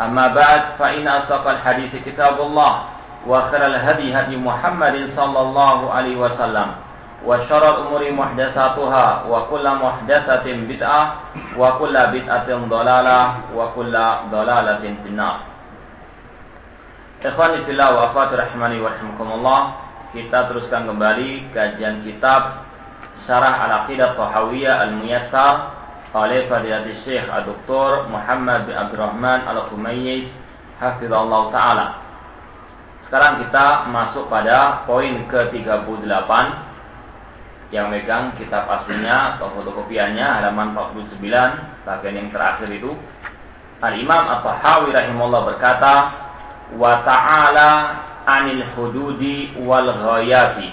أما بعد فإن أصدق الحديث كتاب الله وخير الهدي هدي محمد صلى الله عليه وسلم وشر الأمور محدثاتها وكل محدثة بدعة وكل بدعة ضلالة وكل ضلالة في النار. Ikhwani fillah wa akhwati rahimani wa rahimakumullah Kita teruskan kembali kajian kitab Syarah Al-Aqidah Tahawiyah Al-Muyassar oleh Fadilatul Syekh Dr. Muhammad bin Abdurrahman Al-Khumayyiz Hafizallah Ta'ala Sekarang kita masuk pada poin ke-38 Yang megang kitab aslinya atau fotokopiannya halaman 49 Bagian yang terakhir itu Al-Imam At-Tahawi rahimahullah berkata Wa ta'ala anil hududi wal ghayati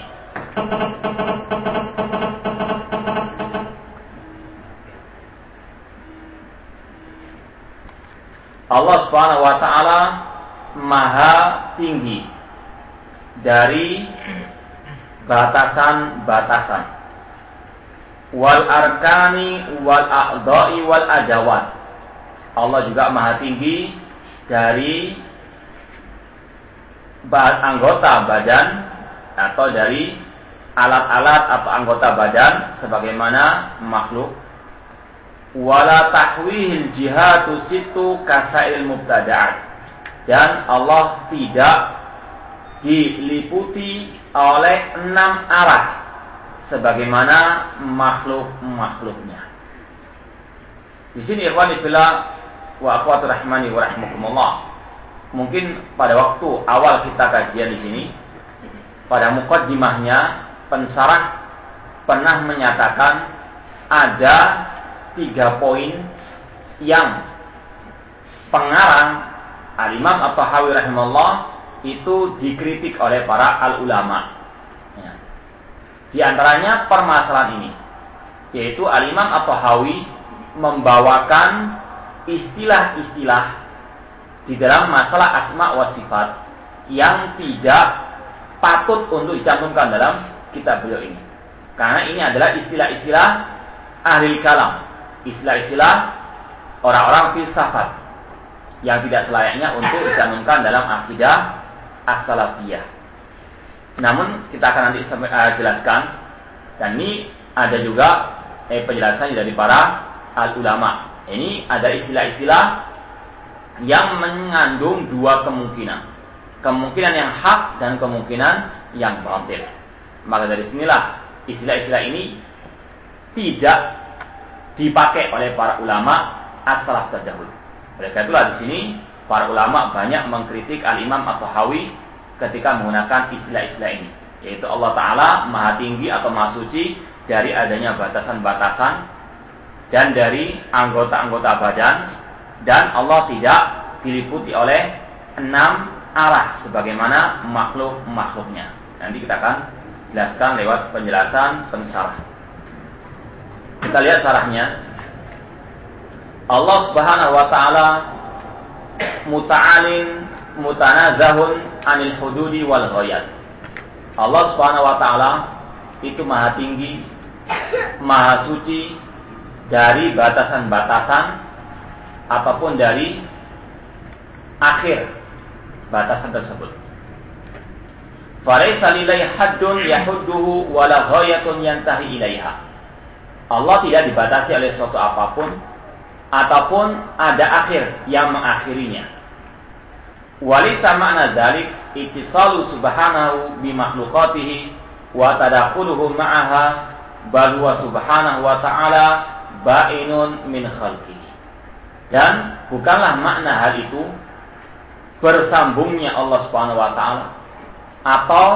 Allah Subhanahu wa taala maha tinggi dari batasan-batasan. Wal arkani wal a'dha'i wal ajawat. Allah juga maha tinggi dari anggota badan atau dari alat-alat atau anggota badan sebagaimana makhluk wala tahwihil jihatu situ kasail mubtada'at dan Allah tidak diliputi oleh enam arah sebagaimana makhluk-makhluknya. Di sini ikhwan fillah wa akhwatu rahmani wa rahmakumullah. Mungkin pada waktu awal kita kajian di sini pada mukaddimahnya pensarah pernah menyatakan ada tiga poin yang pengarang Al-Imam atau Hawi itu dikritik oleh para al-ulama. Ya. Di antaranya permasalahan ini, yaitu Al-Imam atau Hawi membawakan istilah-istilah di dalam masalah asma wa sifat yang tidak patut untuk dicantumkan dalam kitab beliau ini. Karena ini adalah istilah-istilah ahli kalam, istilah-istilah orang-orang filsafat yang tidak selayaknya untuk dicantumkan dalam akidah as-salafiyah. Namun kita akan nanti uh, jelaskan dan ini ada juga eh, penjelasannya dari para al-ulama. Ini ada istilah-istilah yang mengandung dua kemungkinan. Kemungkinan yang hak dan kemungkinan yang batil. Maka dari sinilah istilah-istilah ini tidak dipakai oleh para ulama as-salaf terdahulu. Oleh karena itulah di sini para ulama banyak mengkritik al-Imam atau Hawi ketika menggunakan istilah-istilah ini. Yaitu Allah Ta'ala maha tinggi atau maha suci dari adanya batasan-batasan dan dari anggota-anggota badan dan Allah tidak diliputi oleh enam arah sebagaimana makhluk-makhluknya. Nanti kita akan jelaskan lewat penjelasan pensarah. Kita lihat caranya. Allah Subhanahu wa taala muta'alin mutanazahun anil hududi wal ghayat. Allah Subhanahu wa taala itu maha tinggi, maha suci dari batasan-batasan apa pun dari akhir batasan tersebut. Falaisa lillahi haddun yahudduhu wala ghayatun yantahi ilaiha. Allah tidak dibatasi oleh suatu apa pun ataupun ada akhir yang mengakhirinya. Walisa makna dzalik ittisalu subhanahu bi makhluqatihi wa tadakhuluhu ma'aha bal huwa subhanahu wa ta'ala ba'inun min khalqihi. Dan bukanlah makna hal itu bersambungnya Allah Subhanahu wa taala atau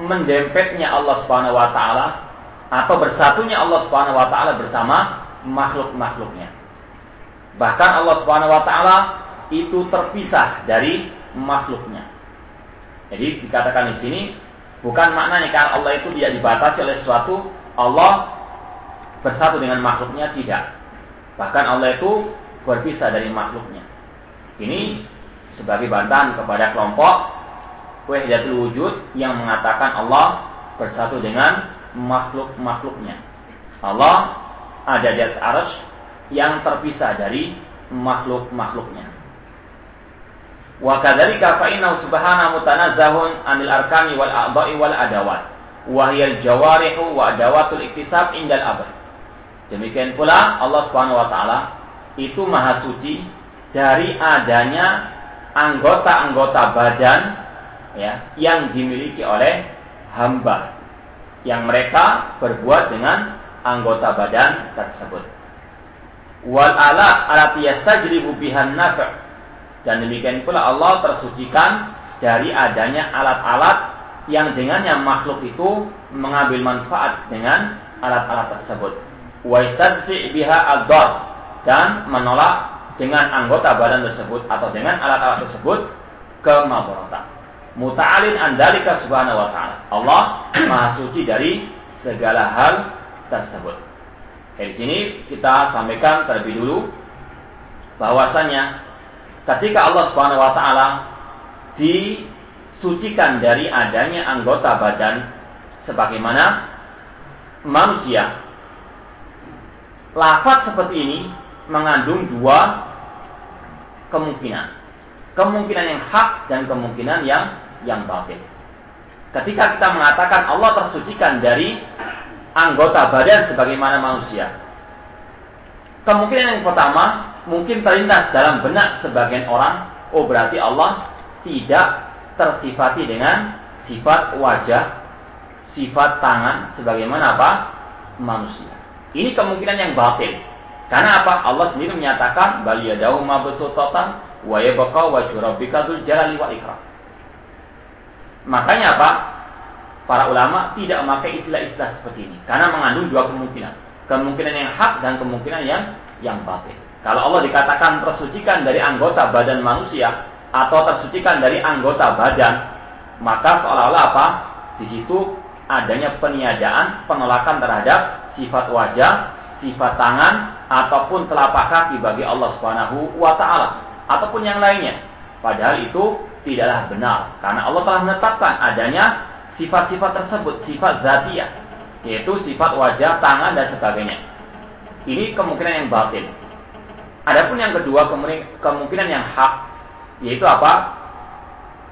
mendempetnya Allah Subhanahu wa taala atau bersatunya Allah Subhanahu wa taala bersama makhluk-makhluknya. Bahkan Allah Subhanahu wa taala itu terpisah dari makhluknya. Jadi dikatakan di sini bukan maknanya karena Allah itu tidak dibatasi oleh sesuatu, Allah bersatu dengan makhluknya tidak. Bahkan Allah itu berpisah dari makhluknya. Ini sebagai bantahan kepada kelompok Wahdatul Wujud yang mengatakan Allah bersatu dengan makhluk-makhluknya. Allah ada di atas arsh yang terpisah dari makhluk-makhluknya. Wa kadzalika fa innahu subhanahu mutanazzahun anil arkani wal a'dha'i wal adawat. Wa hiya jawarihu wa adawatul iktisab indal abad. Demikian pula Allah Subhanahu wa taala itu maha suci dari adanya anggota-anggota badan ya yang dimiliki oleh hamba yang mereka berbuat dengan anggota badan tersebut. Wal ala alati yastajribu bihan nafa' dan demikian pula Allah tersucikan dari adanya alat-alat yang dengannya makhluk itu mengambil manfaat dengan alat-alat tersebut wa biha ad dan menolak dengan anggota badan tersebut atau dengan alat-alat tersebut kemadaratan. Muta'alin andalika subhanahu wa ta'ala. Allah maha suci dari segala hal tersebut. Di sini kita sampaikan terlebih dulu bahwasanya ketika Allah Subhanahu wa taala disucikan dari adanya anggota badan sebagaimana manusia lafaz seperti ini mengandung dua kemungkinan. Kemungkinan yang hak dan kemungkinan yang yang batil. Ketika kita mengatakan Allah tersucikan dari anggota badan sebagaimana manusia. Kemungkinan yang pertama mungkin terlintas dalam benak sebagian orang, oh berarti Allah tidak tersifati dengan sifat wajah, sifat tangan sebagaimana apa? manusia. Ini kemungkinan yang batil. Karena apa? Allah sendiri menyatakan bal rabbika jalali ikram. Makanya apa? Para ulama tidak memakai istilah-istilah seperti ini karena mengandung dua kemungkinan. Kemungkinan yang hak dan kemungkinan yang yang batil. Kalau Allah dikatakan tersucikan dari anggota badan manusia atau tersucikan dari anggota badan, maka seolah-olah apa? Di situ adanya peniadaan, penolakan terhadap sifat wajah, sifat tangan, ataupun telapak kaki bagi Allah Subhanahu wa taala ataupun yang lainnya. Padahal itu tidaklah benar karena Allah telah menetapkan adanya sifat-sifat tersebut, sifat zatiah, yaitu sifat wajah, tangan dan sebagainya. Ini kemungkinan yang batin. Adapun yang kedua kemungkinan yang hak yaitu apa?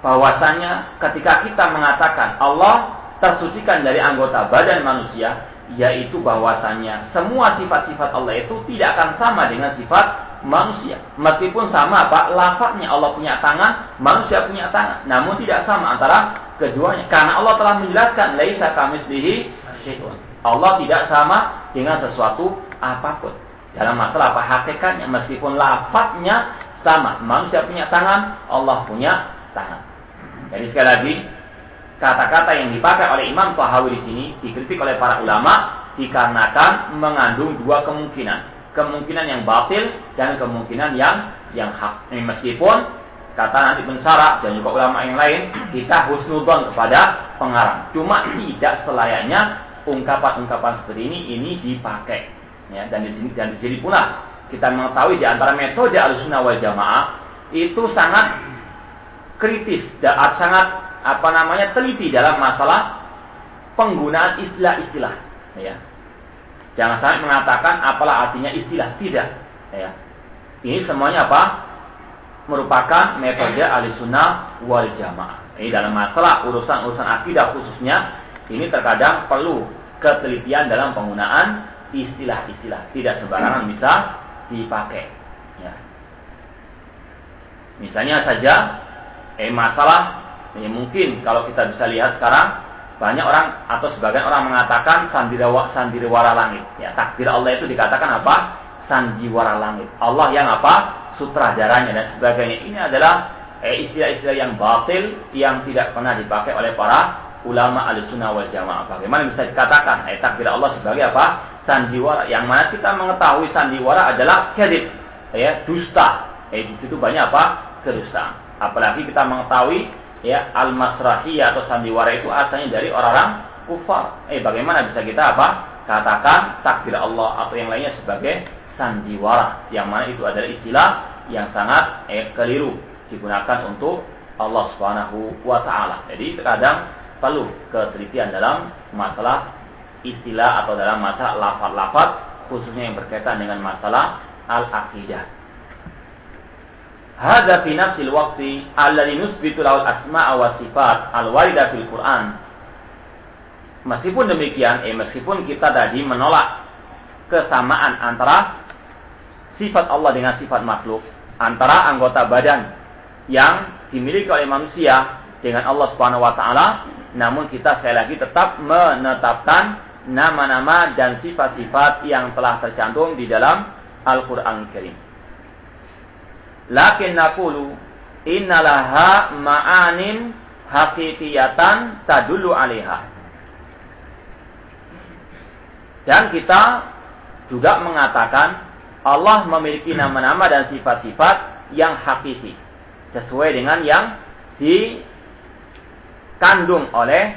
Bahwasanya ketika kita mengatakan Allah tersucikan dari anggota badan manusia, yaitu bahwasanya semua sifat-sifat Allah itu tidak akan sama dengan sifat manusia. Meskipun sama apa lafaznya Allah punya tangan, manusia punya tangan, namun tidak sama antara keduanya. Karena Allah telah menjelaskan laisa kamitslihi syai'un. Allah tidak sama dengan sesuatu apa pun. Dalam masalah apa hakikatnya meskipun lafaznya sama, manusia punya tangan, Allah punya tangan. Jadi sekali lagi kata-kata yang dipakai oleh Imam Tahawi di sini dikritik oleh para ulama dikarenakan mengandung dua kemungkinan. Kemungkinan yang batil dan kemungkinan yang yang hak. Ini meskipun kata nanti pensara dan juga ulama yang lain kita husnudon kepada pengarang. Cuma tidak selayaknya ungkapan-ungkapan seperti ini ini dipakai. Ya, dan di sini dan di sini pula kita mengetahui di antara metode alusuna wal jamaah itu sangat kritis dan sangat apa namanya teliti dalam masalah penggunaan istilah-istilah ya jangan sampai mengatakan apalah artinya istilah. Tidak. Ya. Ini semuanya apa? Merupakan metode sunnah wal jamaah. Ini dalam masalah urusan-urusan akidah khususnya ini terkadang perlu ketelitian dalam penggunaan istilah-istilah. Tidak sembarangan bisa dipakai. Ya. Misalnya saja eh masalah Ya, mungkin kalau kita bisa lihat sekarang banyak orang atau sebagian orang mengatakan sandiwara, sandiwara langit. Ya, takdir Allah itu dikatakan apa? Sandiwara langit. Allah yang apa? Sutradaranya dan sebagainya. Ini adalah eh, istilah-istilah yang batil yang tidak pernah dipakai oleh para ulama al-sunnah wal jamaah. Bagaimana bisa dikatakan eh, takdir Allah sebagai apa? Sandiwara. Yang mana kita mengetahui sandiwara adalah kedip, ya, dusta. Eh, di situ banyak apa? Kedustaan. Apalagi kita mengetahui ya al-masrahiyah atau sandiwara itu asalnya dari orang-orang kufar. Eh bagaimana bisa kita apa? Katakan takdir Allah atau yang lainnya sebagai sandiwara. Yang mana itu adalah istilah yang sangat eh, keliru digunakan untuk Allah Subhanahu wa taala. Jadi terkadang perlu ketelitian dalam masalah istilah atau dalam masalah lafaz-lafaz khususnya yang berkaitan dengan masalah al-aqidah. Hada fi nafsil waqti alladhi nusbitu lahu asma'a wa sifat al-warida fil Qur'an. Meskipun demikian, eh meskipun kita tadi menolak kesamaan antara sifat Allah dengan sifat makhluk, antara anggota badan yang dimiliki oleh manusia dengan Allah Subhanahu wa taala, namun kita sekali lagi tetap menetapkan nama-nama dan sifat-sifat yang telah tercantum di dalam Al-Qur'an Karim. Lakin nakulu innalaha ma'anin hakikiyatan tadulu alaiha. Dan kita juga mengatakan Allah memiliki nama-nama dan sifat-sifat yang hakiki. Sesuai dengan yang dikandung oleh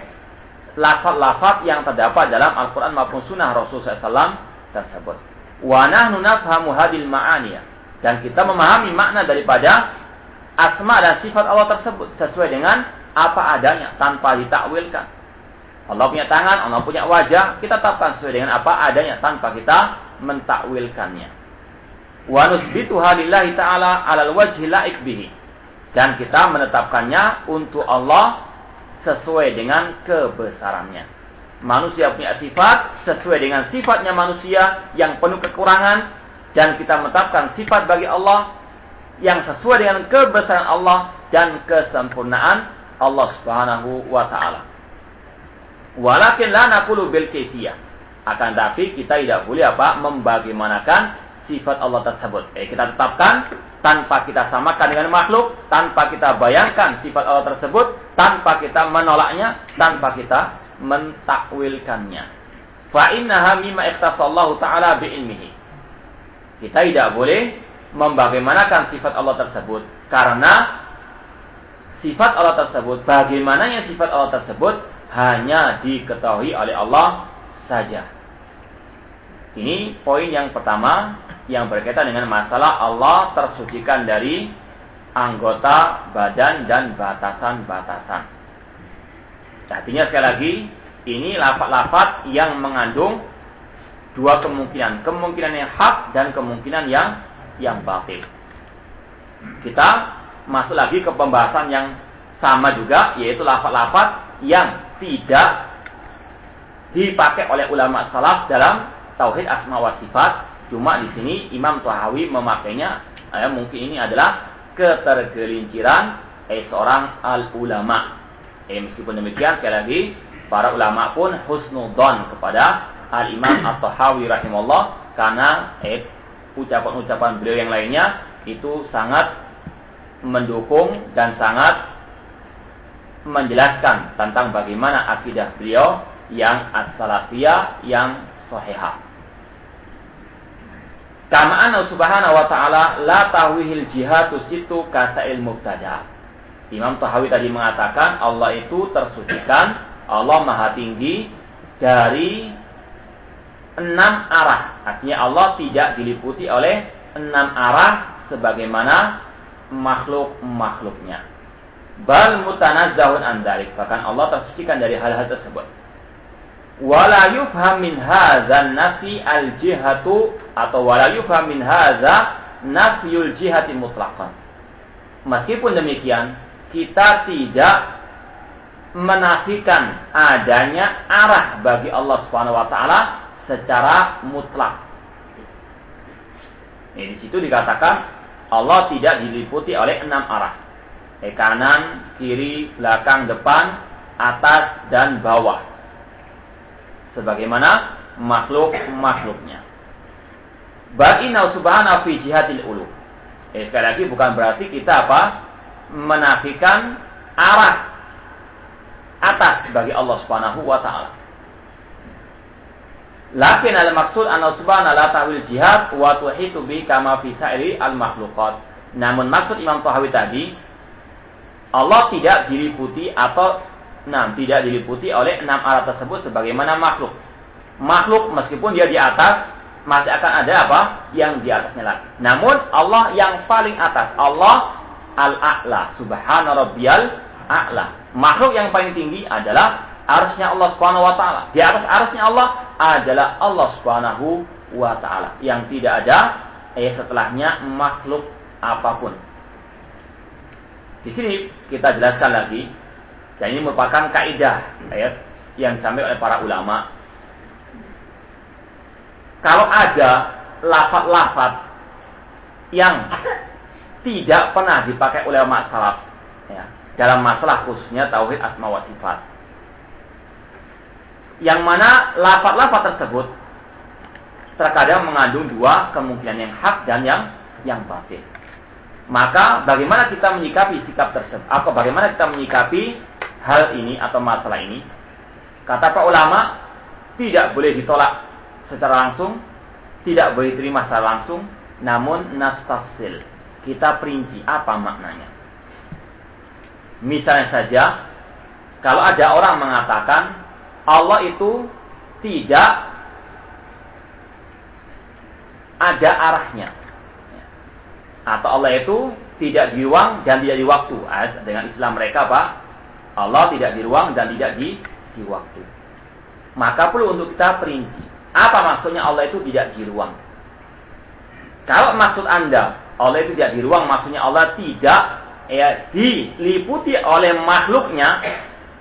lafaz-lafaz yang terdapat dalam Al-Quran maupun sunnah Rasulullah SAW tersebut. Wa nahnu nafhamu hadil ma'aniyah dan kita memahami makna daripada asma dan sifat Allah tersebut sesuai dengan apa adanya tanpa ditakwilkan. Allah punya tangan, Allah punya wajah, kita tetapkan sesuai dengan apa adanya tanpa kita mentakwilkannya. Wa nusbituha lillahi ta'ala 'alal wajhi laik bihi. Dan kita menetapkannya untuk Allah sesuai dengan kebesarannya. Manusia punya sifat sesuai dengan sifatnya manusia yang penuh kekurangan dan kita menetapkan sifat bagi Allah yang sesuai dengan kebesaran Allah dan kesempurnaan Allah Subhanahu wa taala. Walakin la naqulu bil. Akan tapi kita tidak boleh apa membagaimanakan sifat Allah tersebut. Eh, kita tetapkan tanpa kita samakan dengan makhluk, tanpa kita bayangkan sifat Allah tersebut, tanpa kita menolaknya, tanpa kita mentakwilkannya. Fa innaha mimma ikhtasallahu ta'ala bi ilmihi. Kita tidak boleh membagaimanakan sifat Allah tersebut karena sifat Allah tersebut bagaimananya sifat Allah tersebut hanya diketahui oleh Allah saja. Ini poin yang pertama yang berkaitan dengan masalah Allah tersucikan dari anggota badan dan batasan-batasan. Artinya sekali lagi, ini lafat-lafat yang mengandung dua kemungkinan, kemungkinan yang hak dan kemungkinan yang yang batil. Kita masuk lagi ke pembahasan yang sama juga yaitu lafaz-lafaz yang tidak dipakai oleh ulama salaf dalam tauhid asma wa sifat. Cuma di sini Imam Tuhawi memakainya eh, mungkin ini adalah ketergelinciran eh, seorang al ulama. Eh, meskipun demikian sekali lagi para ulama pun husnudon kepada Al-Imam At-Tahawi rahimahullah karena eh, ucapan-ucapan beliau yang lainnya itu sangat mendukung dan sangat menjelaskan tentang bagaimana akidah beliau yang as-salafiyah yang sahihah. Kama anna subhanahu wa ta'ala la tahwihil jihatu situ kasail mubtada. Imam Tahawi tadi mengatakan Allah itu tersucikan, Allah maha tinggi dari enam arah. Artinya Allah tidak diliputi oleh enam arah sebagaimana makhluk-makhluknya. Bal mutanazzahun andalik. Bahkan Allah tersucikan dari hal-hal tersebut. Wala yufham min hadza nafi al jihatu atau wala yufham min hadza nafyul jihati mutlaqan. Meskipun demikian, kita tidak menafikan adanya arah bagi Allah Subhanahu wa taala secara mutlak. Ini di situ dikatakan Allah tidak diliputi oleh enam arah. Eh, kanan, kiri, belakang, depan, atas dan bawah. Sebagaimana makhluk-makhluknya. Ba'inau subhanahu fi jihadil ulu. Eh, sekali lagi bukan berarti kita apa? Menafikan arah atas bagi Allah Subhanahu wa taala. Lakin al maksud anna subhanahu la ta'wil jihad wa tuhitu bi kama fi sa'iri al makhluqat. Namun maksud Imam Tahawi tadi Allah tidak diliputi atau nah, tidak diliputi oleh enam alat tersebut sebagaimana makhluk. Makhluk meskipun dia di atas masih akan ada apa yang di atasnya lagi. Namun Allah yang paling atas, Allah al-a'la, subhana rabbiyal a'la. Makhluk yang paling tinggi adalah arusnya Allah Subhanahu wa taala. Di atas arusnya Allah adalah Allah Subhanahu wa taala yang tidak ada eh setelahnya makhluk apa pun. Di sini kita jelaskan lagi dan ini merupakan kaidah ayat yang disampaikan oleh para ulama. Kalau ada lafat-lafat yang tidak pernah dipakai oleh ulama salaf ya, dalam masalah khususnya tauhid asma wa sifat yang mana lafaz-lafaz tersebut terkadang mengandung dua kemungkinan yang hak dan yang yang batil. Maka bagaimana kita menyikapi sikap tersebut? Atau bagaimana kita menyikapi hal ini atau masalah ini? Kata para ulama, tidak boleh ditolak secara langsung, tidak boleh diterima secara langsung, namun nastasil. Kita perinci apa maknanya. Misalnya saja, kalau ada orang mengatakan Allah itu tidak ada arahnya. Atau Allah itu tidak di ruang dan tidak di waktu. Dengan Islam mereka apa? Allah tidak di ruang dan tidak di, di waktu. Maka perlu untuk kita perinci. Apa maksudnya Allah itu tidak di ruang? Kalau maksud Anda, Allah itu tidak di ruang, maksudnya Allah tidak ya, diliputi oleh makhluknya,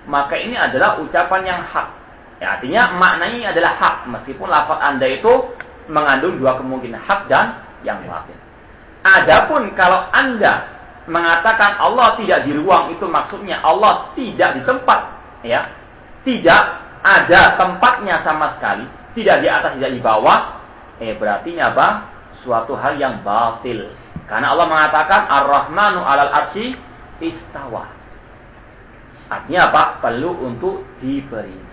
maka ini adalah ucapan yang hak. Ya, artinya maknanya adalah hak meskipun lafaz Anda itu mengandung dua kemungkinan hak dan yang batin. Adapun kalau Anda mengatakan Allah tidak di ruang itu maksudnya Allah tidak di tempat ya. Tidak ada tempatnya sama sekali, tidak di atas tidak di bawah. Eh berarti apa? Suatu hal yang batil. Karena Allah mengatakan Ar-Rahmanu 'alal arsy istawa. Artinya apa? Perlu untuk diperinci.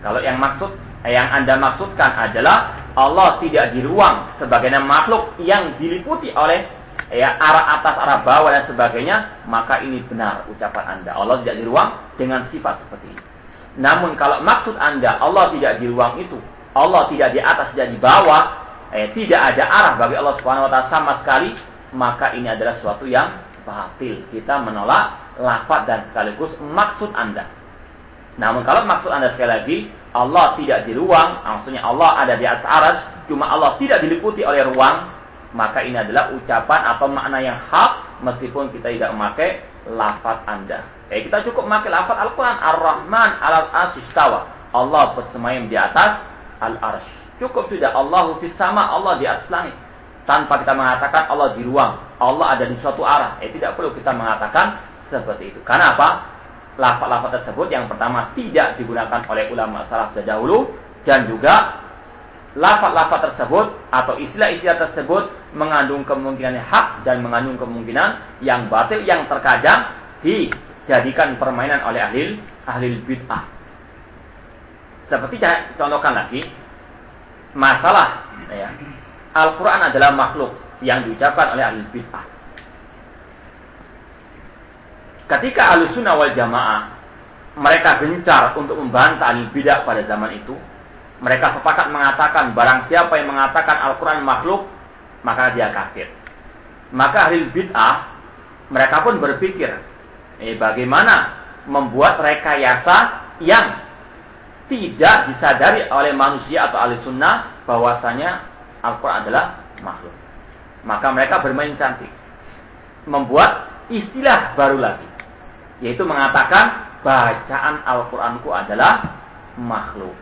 Kalau yang maksud yang Anda maksudkan adalah Allah tidak di ruang sebagai makhluk yang diliputi oleh ya arah atas, arah bawah dan sebagainya, maka ini benar ucapan Anda. Allah tidak di ruang dengan sifat seperti ini. Namun kalau maksud Anda Allah tidak di ruang itu, Allah tidak di atas, tidak di bawah, eh, tidak ada arah bagi Allah Subhanahu wa taala sama sekali, maka ini adalah suatu yang batil. Kita menolak lafaz dan sekaligus maksud Anda. Namun kalau maksud Anda sekali lagi, Allah tidak di ruang, maksudnya Allah ada di atas aras, cuma Allah tidak diliputi oleh ruang, maka ini adalah ucapan atau makna yang hak meskipun kita tidak memakai lafaz Anda. Eh, kita cukup memakai lafaz Al-Quran, Ar-Rahman al istawa. Allah bersemayam di atas al-arsh. Cukup sudah Allah fis sama, Allah di atas langit tanpa kita mengatakan Allah di ruang, Allah ada di suatu arah. Eh tidak perlu kita mengatakan seperti itu. Karena apa? Lafaz-lafaz tersebut yang pertama tidak digunakan oleh ulama salaf terdahulu dan juga lafaz-lafaz tersebut atau istilah-istilah tersebut mengandung kemungkinan hak dan mengandung kemungkinan yang batil yang terkadang dijadikan permainan oleh ahli ahli bid'ah. Seperti saya contohkan lagi masalah ya, Al-Quran adalah makhluk yang diucapkan oleh ahli bid'ah. Ketika ahli sunnah wal jamaah mereka gencar untuk membantah ahli bid'ah pada zaman itu, mereka sepakat mengatakan barang siapa yang mengatakan Al-Quran makhluk, maka dia kafir. Maka ahli bid'ah mereka pun berpikir, eh, bagaimana membuat rekayasa yang tidak disadari oleh manusia atau ahli sunnah bahwasanya Al-Quran adalah makhluk. Maka mereka bermain cantik. Membuat istilah baru lagi. Yaitu mengatakan bacaan Al-Quranku adalah makhluk.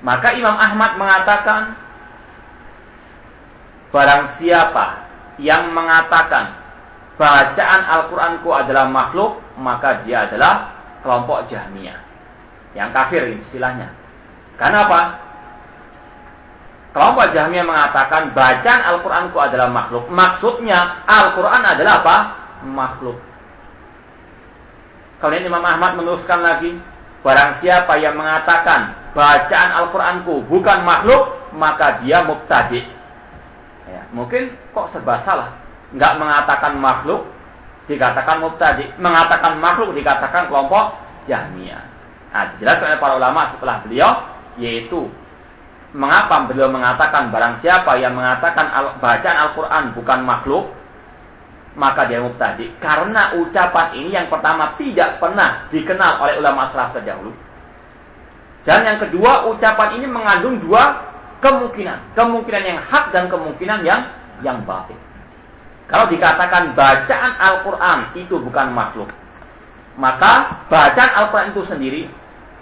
Maka Imam Ahmad mengatakan barang siapa yang mengatakan bacaan Al-Quranku adalah makhluk, maka dia adalah kelompok Jahmiyah. Yang kafir istilahnya. Karena apa? Kelompok Jahmiyah mengatakan bacaan Al-Quranku adalah makhluk. Maksudnya Al-Quran adalah apa? Makhluk. Kemudian Imam Ahmad menuliskan lagi. Barang siapa yang mengatakan bacaan Al-Quranku bukan makhluk, maka dia mubtadi. Ya, mungkin kok serba salah. Nggak mengatakan makhluk, dikatakan mubtadi. Mengatakan makhluk, dikatakan kelompok Jahmiyah. Nah, dijelaskan oleh para ulama setelah beliau, yaitu Mengapa beliau mengatakan barang siapa yang mengatakan al bacaan Al-Quran bukan makhluk, maka dia mubtadi. Karena ucapan ini yang pertama tidak pernah dikenal oleh ulama salaf terdahulu. Dan yang kedua, ucapan ini mengandung dua kemungkinan. Kemungkinan yang hak dan kemungkinan yang yang batil. Kalau dikatakan bacaan Al-Quran itu bukan makhluk, maka bacaan Al-Quran itu sendiri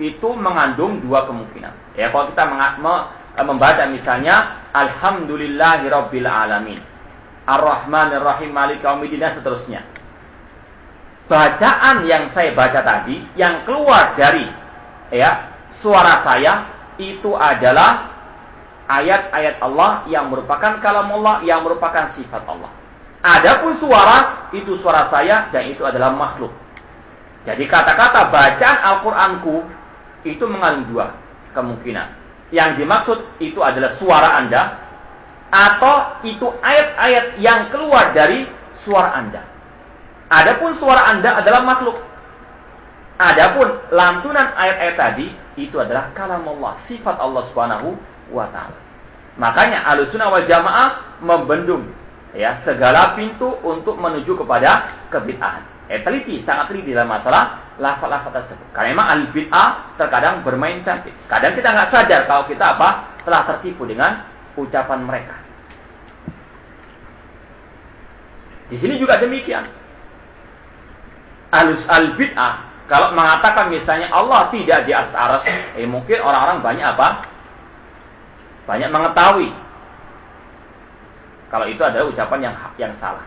itu mengandung dua kemungkinan. Ya, kalau kita membaca misalnya Alhamdulillahirabbil alamin. Ar-Rahmanir Rahim Malik Yaumiddin dan seterusnya. Bacaan yang saya baca tadi yang keluar dari ya suara saya itu adalah ayat-ayat Allah yang merupakan kalam Allah yang merupakan sifat Allah. Adapun suara itu suara saya dan itu adalah makhluk. Jadi kata-kata bacaan Al-Qur'anku itu mengandung dua kemungkinan yang dimaksud itu adalah suara Anda atau itu ayat-ayat yang keluar dari suara Anda. Adapun suara Anda adalah makhluk. Adapun lantunan ayat-ayat tadi itu adalah kalam Allah, sifat Allah Subhanahu wa taala. Makanya Ahlussunnah wal Jamaah membendung ya segala pintu untuk menuju kepada kebid'ahan. Eh teliti, sangat teliti dalam masalah lafal-lafal tersebut. Karena memang ahli bid'ah terkadang bermain cantik. Kadang kita nggak sadar kalau kita apa telah tertipu dengan ucapan mereka. Di sini juga demikian. Alus al bid'ah kalau mengatakan misalnya Allah tidak di atas aras, eh mungkin orang-orang banyak apa? Banyak mengetahui kalau itu adalah ucapan yang yang salah.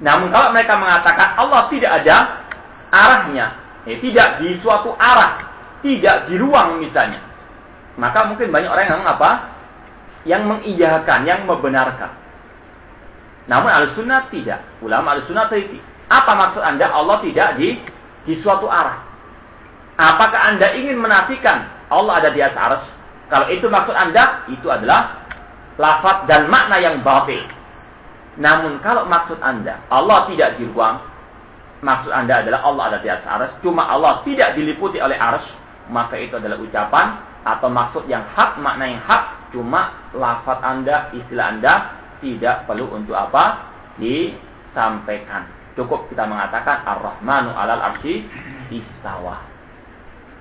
Namun kalau mereka mengatakan Allah tidak ada arahnya, eh, tidak di suatu arah, tidak di ruang misalnya. Maka mungkin banyak orang yang apa? Yang mengiyakan, yang membenarkan. Namun al-sunnah tidak. Ulama al-sunnah teliti. Apa maksud anda Allah tidak di di suatu arah? Apakah anda ingin menafikan Allah ada di atas aras? Kalau itu maksud anda, itu adalah lafaz dan makna yang batil. Namun kalau maksud anda Allah tidak di ruang, maksud Anda adalah Allah ada di atas aras, cuma Allah tidak diliputi oleh aras, maka itu adalah ucapan atau maksud yang hak, makna yang hak, cuma lafaz Anda, istilah Anda tidak perlu untuk apa? disampaikan. Cukup kita mengatakan Ar-Rahmanu 'alal arsy istawa.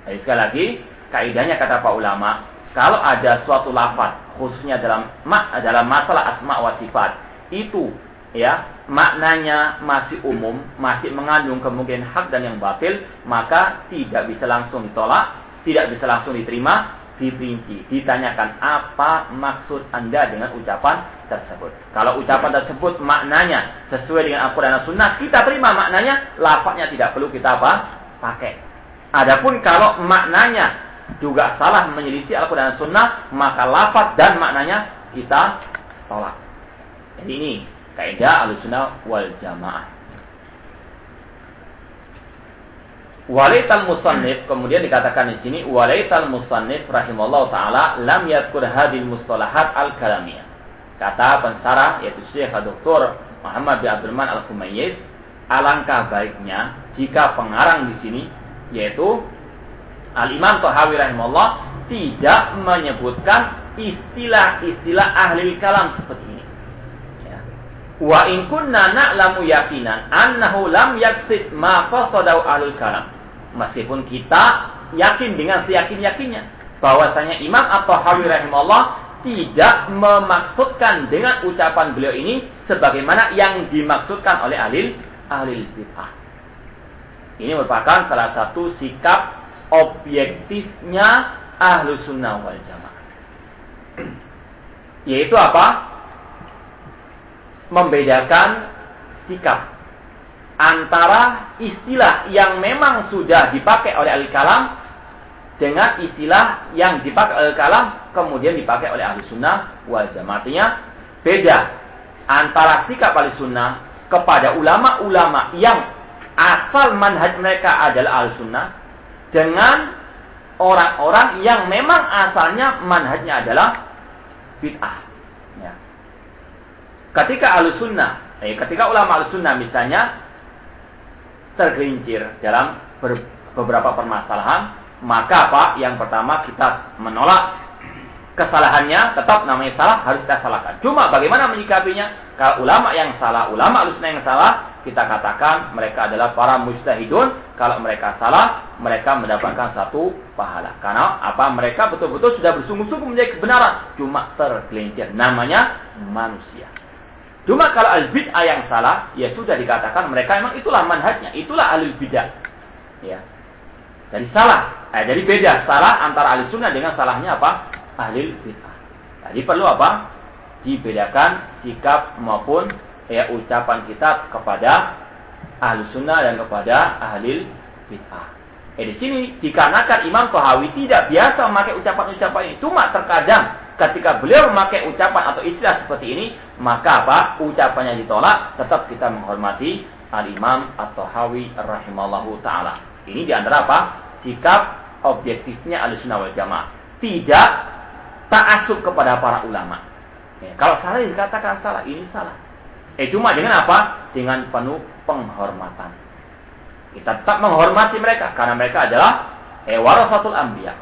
Jadi sekali lagi, kaidahnya kata Pak ulama, kalau ada suatu lafaz khususnya dalam dalam masalah asma wa sifat itu ya maknanya masih umum, masih mengandung kemungkinan hak dan yang batil, maka tidak bisa langsung ditolak, tidak bisa langsung diterima, diperinci, ditanyakan apa maksud Anda dengan ucapan tersebut. Kalau ucapan tersebut maknanya sesuai dengan Al-Quran dan Sunnah, kita terima maknanya, lafadznya tidak perlu kita apa? pakai. Adapun kalau maknanya juga salah menyelisih Al-Quran dan Sunnah, maka lafadz dan maknanya kita tolak. Jadi ini kaidah alusuna wal jamaah. Walaital musannif kemudian dikatakan di sini walaital musannif rahimallahu taala lam yadkur hadil mustalahat al kalamiyah. Kata pensarah yaitu Syekh Dr. Muhammad bin Abdurrahman al Kumayyiz alangkah baiknya jika pengarang di sini yaitu Al Imam Tahawi rahimahullah tidak menyebutkan istilah-istilah ahli kalam seperti Wa in kunna na'lamu yakinan annahu lam yaksid ma qasadau ahlul kalam. Meskipun kita yakin dengan seyakin-yakinnya bahwasanya Imam At-Tahawi rahimahullah tidak memaksudkan dengan ucapan beliau ini sebagaimana yang dimaksudkan oleh ahli ahli bid'ah. Ini merupakan salah satu sikap objektifnya ahlu sunnah wal jamaah. Yaitu apa? Membedakan sikap antara istilah yang memang sudah dipakai oleh al-kalam dengan istilah yang dipakai oleh kalam kemudian dipakai oleh ahli sunnah wal jamaah. Artinya beda antara sikap ahli sunnah kepada ulama-ulama yang asal manhaj mereka adalah ahli sunnah dengan orang-orang yang memang asalnya manhajnya adalah bid'ah. Ketika ahli sunnah, eh, ketika ulama ahli sunnah misalnya tergelincir dalam beberapa permasalahan, maka apa? Yang pertama kita menolak kesalahannya, tetap namanya salah, harus kita salahkan. Cuma bagaimana menyikapinya? Kalau ulama yang salah, ulama alusna yang salah, kita katakan mereka adalah para mujtahidun. Kalau mereka salah, mereka mendapatkan satu pahala. Karena apa? Mereka betul-betul sudah bersungguh-sungguh menjadi kebenaran. Cuma tergelincir. Namanya manusia. Cuma kalau al-bid'ah yang salah, ya sudah dikatakan mereka memang itulah manhajnya, itulah al bid'ah. Ya. Jadi salah. Eh, jadi beda salah antara ahli sunnah dengan salahnya apa? Ahli bid'ah. Jadi perlu apa? Dibedakan sikap maupun ya ucapan kita kepada ahli sunnah dan kepada ahli bid'ah. Eh di sini dikarenakan Imam Tohawi tidak biasa memakai ucapan-ucapan ini, cuma terkadang ketika beliau memakai ucapan atau istilah seperti ini, maka apa? Ucapannya ditolak, tetap kita menghormati Al-Imam atau Hawi rahimallahu taala. Ini di antara apa? Sikap objektifnya Ahlussunnah wal Jamaah. Tidak kepada para ulama. Ya, kalau salah dikatakan salah, ini salah. Eh cuma dengan apa? Dengan penuh penghormatan. Kita tetap menghormati mereka karena mereka adalah eh warasatul anbiya.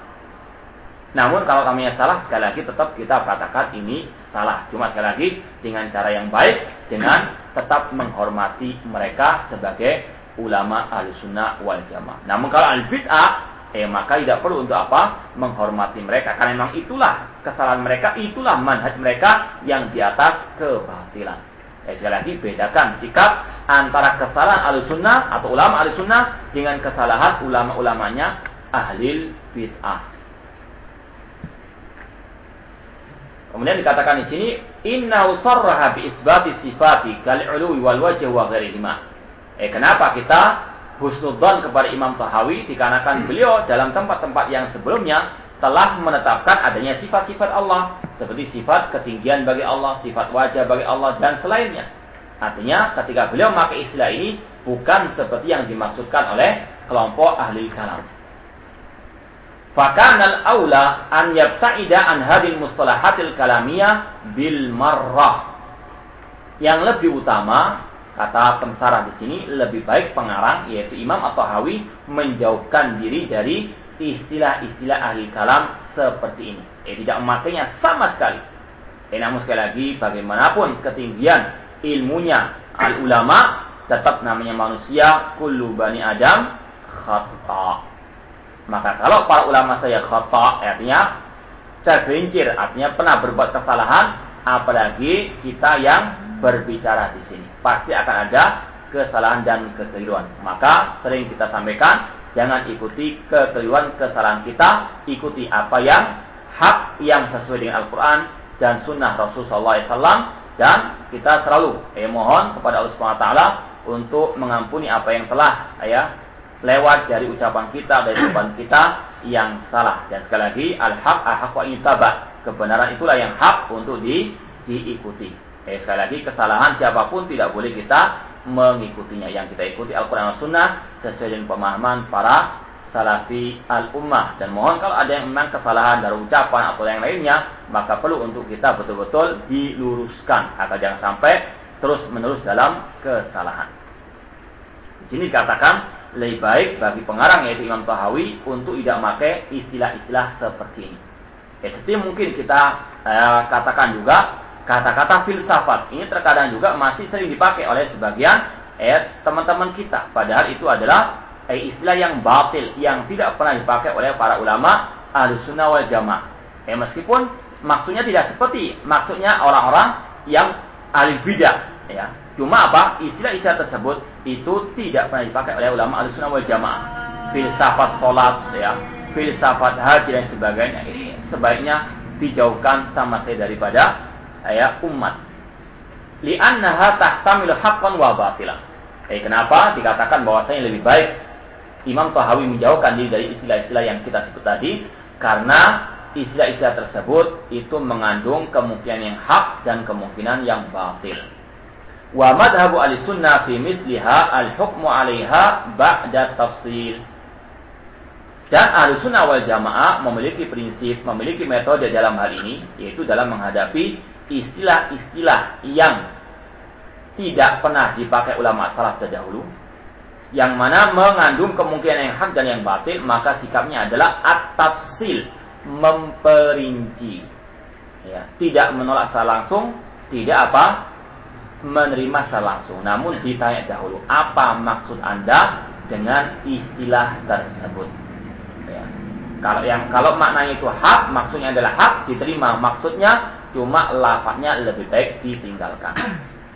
Namun kalau kami yang salah, sekali lagi tetap kita katakan ini salah. Cuma sekali lagi dengan cara yang baik, dengan tetap menghormati mereka sebagai ulama al-sunnah wal jamaah. Namun kalau al-bid'ah, eh maka tidak perlu untuk apa? Menghormati mereka. Karena memang itulah kesalahan mereka, itulah manhaj mereka yang di atas kebatilan. Eh, sekali lagi bedakan sikap antara kesalahan al-sunnah atau ulama al-sunnah dengan kesalahan ulama-ulamanya ahli bid'ah. Kemudian dikatakan di sini inna usarraha bi isbati sifati kal ulwi wal wajh wa ghairihima. Eh kenapa kita husnudzon kepada Imam Tahawi dikarenakan beliau dalam tempat-tempat yang sebelumnya telah menetapkan adanya sifat-sifat Allah seperti sifat ketinggian bagi Allah, sifat wajah bagi Allah dan selainnya. Artinya ketika beliau memakai istilah ini bukan seperti yang dimaksudkan oleh kelompok ahli kalam. Fakanal aula an yabta'ida an hadil mustalahatil kalamiyah bil marrah. Yang lebih utama, kata pensarah di sini, lebih baik pengarang, yaitu Imam atau Hawi, menjauhkan diri dari istilah-istilah ahli kalam seperti ini. Eh, tidak memakainya sama sekali. Eh, namun sekali lagi, bagaimanapun ketinggian ilmunya al-ulama, tetap namanya manusia, kullu bani Adam, khata. Maka kalau para ulama saya khata, artinya tergelincir, artinya pernah berbuat kesalahan, apalagi kita yang berbicara di sini. Pasti akan ada kesalahan dan kekeliruan. Maka sering kita sampaikan, jangan ikuti kekeliruan kesalahan kita, ikuti apa yang hak yang sesuai dengan Al-Quran dan Sunnah Rasulullah SAW dan kita selalu eh, mohon kepada Allah Subhanahu Taala untuk mengampuni apa yang telah ya lewat dari ucapan kita dari ucapan kita yang salah. Dan sekali lagi al-haq al-haq wa itaba kebenaran itulah yang hak untuk di, diikuti. Eh, sekali lagi kesalahan siapa pun tidak boleh kita mengikutinya. Yang kita ikuti Al-Quran dan Sunnah sesuai dengan pemahaman para salafi al-ummah. Dan mohon kalau ada yang memang kesalahan dari ucapan atau yang lainnya maka perlu untuk kita betul-betul diluruskan agar jangan sampai terus menerus dalam kesalahan. Di sini dikatakan lebih baik bagi pengarang yaitu Imam Tahawi untuk tidak memakai istilah-istilah seperti ini. Ya, seperti mungkin kita eh, katakan juga kata-kata filsafat ini terkadang juga masih sering dipakai oleh sebagian eh, teman-teman kita. Padahal itu adalah eh, istilah yang batil yang tidak pernah dipakai oleh para ulama ahli sunnah wal jamaah. Eh, meskipun maksudnya tidak seperti maksudnya orang-orang yang ahli bidah. Ya, cuma apa istilah-istilah tersebut itu tidak pernah dipakai oleh ulama al-sunnah wal jamaah. Filsafat sholat, ya, filsafat haji dan sebagainya ini sebaiknya dijauhkan sama saya daripada ya umat. Li'annaha tahtamilu haqqan wa batilan. Eh, kenapa dikatakan bahwasanya lebih baik Imam Tahawi menjauhkan diri dari istilah-istilah yang kita sebut tadi karena istilah-istilah tersebut itu mengandung kemungkinan yang hak dan kemungkinan yang batil. Wa madhabu al-sunnah fi misliha al-hukmu 'alaiha ba'da tafsil. Dan ahli sunnah wal jamaah memiliki prinsip, memiliki metode dalam hal ini, yaitu dalam menghadapi istilah-istilah yang tidak pernah dipakai ulama salaf terdahulu, yang mana mengandung kemungkinan yang hak dan yang batil, maka sikapnya adalah at-tafsil, memperinci. Ya, tidak menolak secara langsung, tidak apa? Menerima secara langsung. Namun ditanya dahulu, apa maksud Anda dengan istilah tersebut? Ya. Kalau yang kalau maknanya itu hak, maksudnya adalah hak, diterima. Maksudnya cuma lafaznya lebih baik ditinggalkan.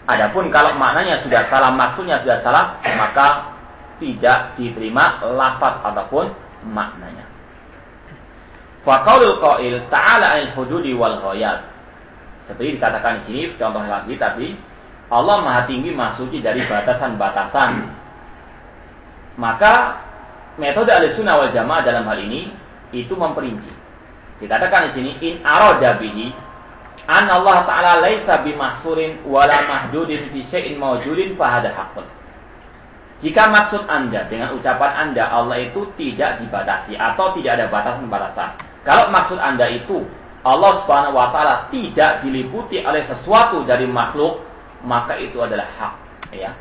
Adapun kalau maknanya sudah salah, maksudnya sudah salah, maka tidak diterima lafaz ataupun maknanya. Faqaulul qail ta'ala 'anil hududi wal ghayat. Seperti dikatakan di sini contoh lagi tadi Allah Maha Tinggi Maha Suci dari batasan-batasan. Maka metode Ahlussunnah wal Jamaah dalam hal ini itu memperinci. Dikatakan di sini in arada bihi an Allah taala laisa bimahsurin wala mahdudin fi syai'in mawjudin fa hada haqqun. Jika maksud Anda dengan ucapan Anda Allah itu tidak dibatasi atau tidak ada batasan-batasan, kalau maksud Anda itu Allah Subhanahu wa taala tidak diliputi oleh sesuatu dari makhluk, maka itu adalah hak, ya.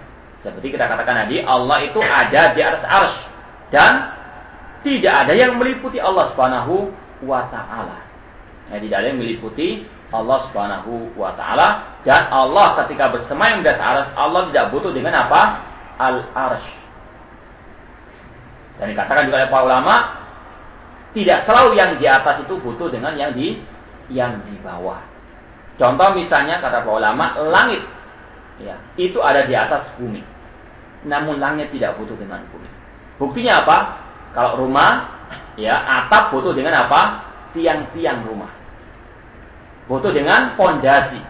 Seperti kita katakan tadi, Allah itu ada di atas arsy dan tidak ada yang meliputi Allah Subhanahu wa taala. Ya, tidak ada yang meliputi Allah Subhanahu wa taala dan Allah ketika bersemayam di atas arsy, Allah tidak butuh dengan apa? Al arsy. Dan dikatakan juga oleh para ulama, tidak selalu yang di atas itu butuh dengan yang di yang di bawah. Contoh misalnya kata para ulama, langit ya, itu ada di atas bumi. Namun langit tidak butuh dengan bumi. Buktinya apa? Kalau rumah ya, atap butuh dengan apa? Tiang-tiang rumah. Butuh dengan pondasi.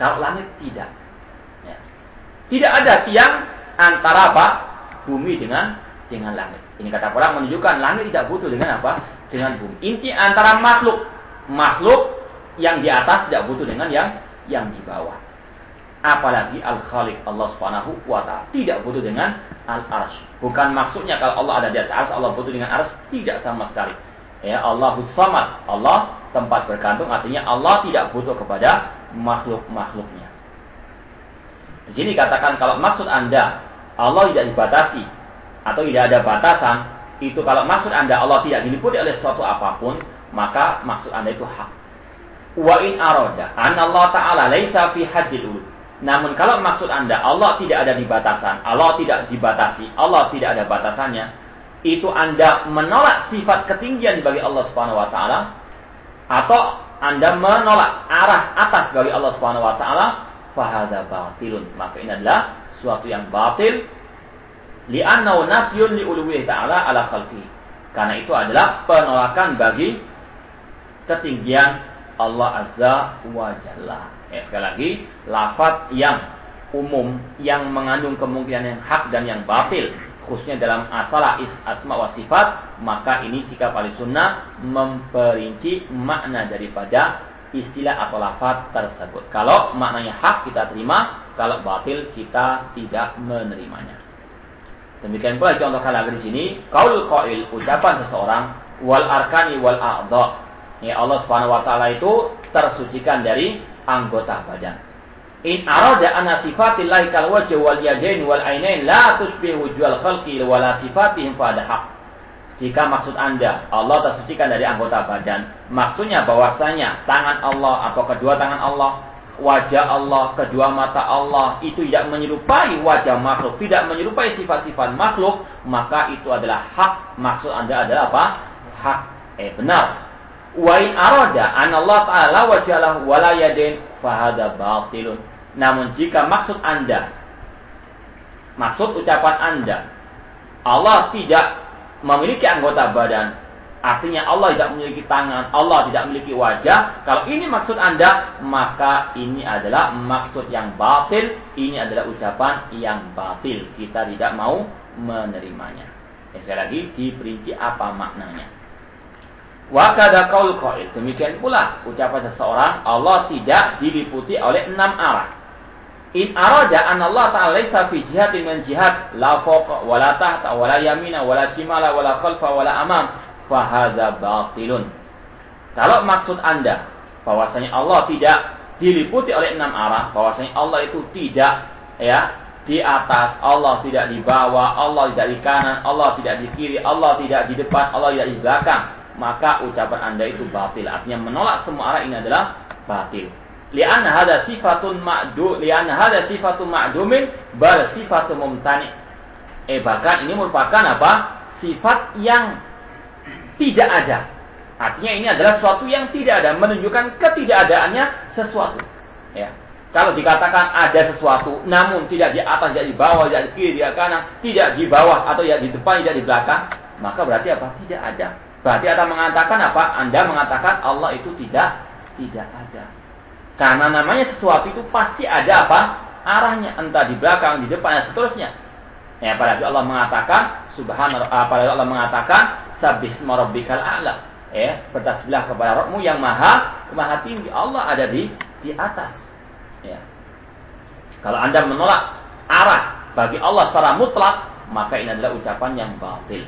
Kalau langit tidak. Ya. Tidak ada tiang antara apa? Bumi dengan dengan langit. Ini kata orang menunjukkan langit tidak butuh dengan apa? Dengan bumi. Inti antara makhluk. Makhluk yang di atas tidak butuh dengan yang yang di bawah. Apalagi Al-Khaliq Allah Subhanahu wa taala tidak butuh dengan Al-Arsy. Bukan maksudnya kalau Allah ada di atas Allah butuh dengan Arsy, tidak sama sekali. Ya, Allahus Samad. Allah tempat bergantung artinya Allah tidak butuh kepada makhluk-makhluknya. Di sini katakan kalau maksud Anda Allah tidak dibatasi atau tidak ada batasan, itu kalau maksud Anda Allah tidak diliputi oleh suatu apa pun, maka maksud Anda itu hak. Wa in arada an Allah taala laisa fi haddil ulu. Namun kalau maksud Anda Allah tidak ada di batasan, Allah tidak dibatasi, Allah tidak ada batasannya, itu Anda menolak sifat ketinggian bagi Allah Subhanahu wa taala atau Anda menolak arah atas bagi Allah Subhanahu wa taala, fahadza batilun. Maka ini adalah suatu yang batil li'annahu nafyun li'uluwih ta'ala ala khalqi. Karena itu adalah penolakan bagi ketinggian Allah Azza wa Jalla. Ya, sekali lagi, lafaz yang umum yang mengandung kemungkinan yang hak dan yang batil khususnya dalam asalah is asma wa sifat maka ini sikap ahli sunnah memperinci makna daripada istilah atau lafaz tersebut kalau maknanya hak kita terima kalau batil kita tidak menerimanya Demikian pula contohkan lagi di sini, kaul qail ucapan seseorang wal arkani wal a'dha. Ya Allah Subhanahu wa taala itu tersucikan dari anggota badan. In arada anna sifatillahi kal wajh wal yadain wal ainain la tusbihu wujhal khalqi wa la sifatihim fa haq. Jika maksud Anda Allah tersucikan dari anggota badan, maksudnya bahwasanya tangan Allah atau kedua tangan Allah wajah Allah, kedua mata Allah itu tidak menyerupai wajah makhluk, tidak menyerupai sifat-sifat makhluk, maka itu adalah hak. Maksud Anda adalah apa? Hak. Eh benar. Wa in arada an Allah taala wajalahu wala yadin fahada batilun. Namun jika maksud Anda maksud ucapan Anda Allah tidak memiliki anggota badan Artinya Allah tidak memiliki tangan, Allah tidak memiliki wajah. Kalau ini maksud Anda, maka ini adalah maksud yang batil. Ini adalah ucapan yang batil. Kita tidak mau menerimanya. Ya, sekali lagi, diperinci apa maknanya. Wa kada qaul. Demikian pula ucapan seseorang, Allah tidak diliputi oleh enam arah. In arada an Allah ta'ala laisa fi jihatin min jihad la fawqa wa la tahta wa la yamina wa la shimala wa la khalfa wa la amam fahadha batilun. Kalau maksud Anda bahwasanya Allah tidak diliputi oleh enam arah, bahwasanya Allah itu tidak ya di atas, Allah tidak di bawah, Allah tidak di kanan, Allah tidak di kiri, Allah tidak di depan, Allah tidak di belakang, maka ucapan Anda itu batil. Artinya menolak semua arah ini adalah batil. Lian hada sifatun ma'du, lian hada sifatun ma'dumin bal sifatun mumtani. Eh bahkan ini merupakan apa? Sifat yang tidak ada. Artinya ini adalah sesuatu yang tidak ada, menunjukkan ketidakadaannya sesuatu. Ya. Kalau dikatakan ada sesuatu, namun tidak di atas, tidak di bawah, tidak di kiri, tidak kanan, tidak di bawah atau ya di depan, tidak di belakang, maka berarti apa? Tidak ada. Berarti Anda mengatakan apa? Anda mengatakan Allah itu tidak tidak ada. Karena namanya sesuatu itu pasti ada apa? Arahnya entah di belakang, di depan, dan seterusnya. Ya, pada Allah mengatakan subhanallah, pada Allah mengatakan sabisma rabbikal a'la. Ya, bertasbihlah kepada Rabbmu yang maha maha tinggi. Allah ada di di atas. Ya. Kalau Anda menolak arah bagi Allah secara mutlak, maka ini adalah ucapan yang batil.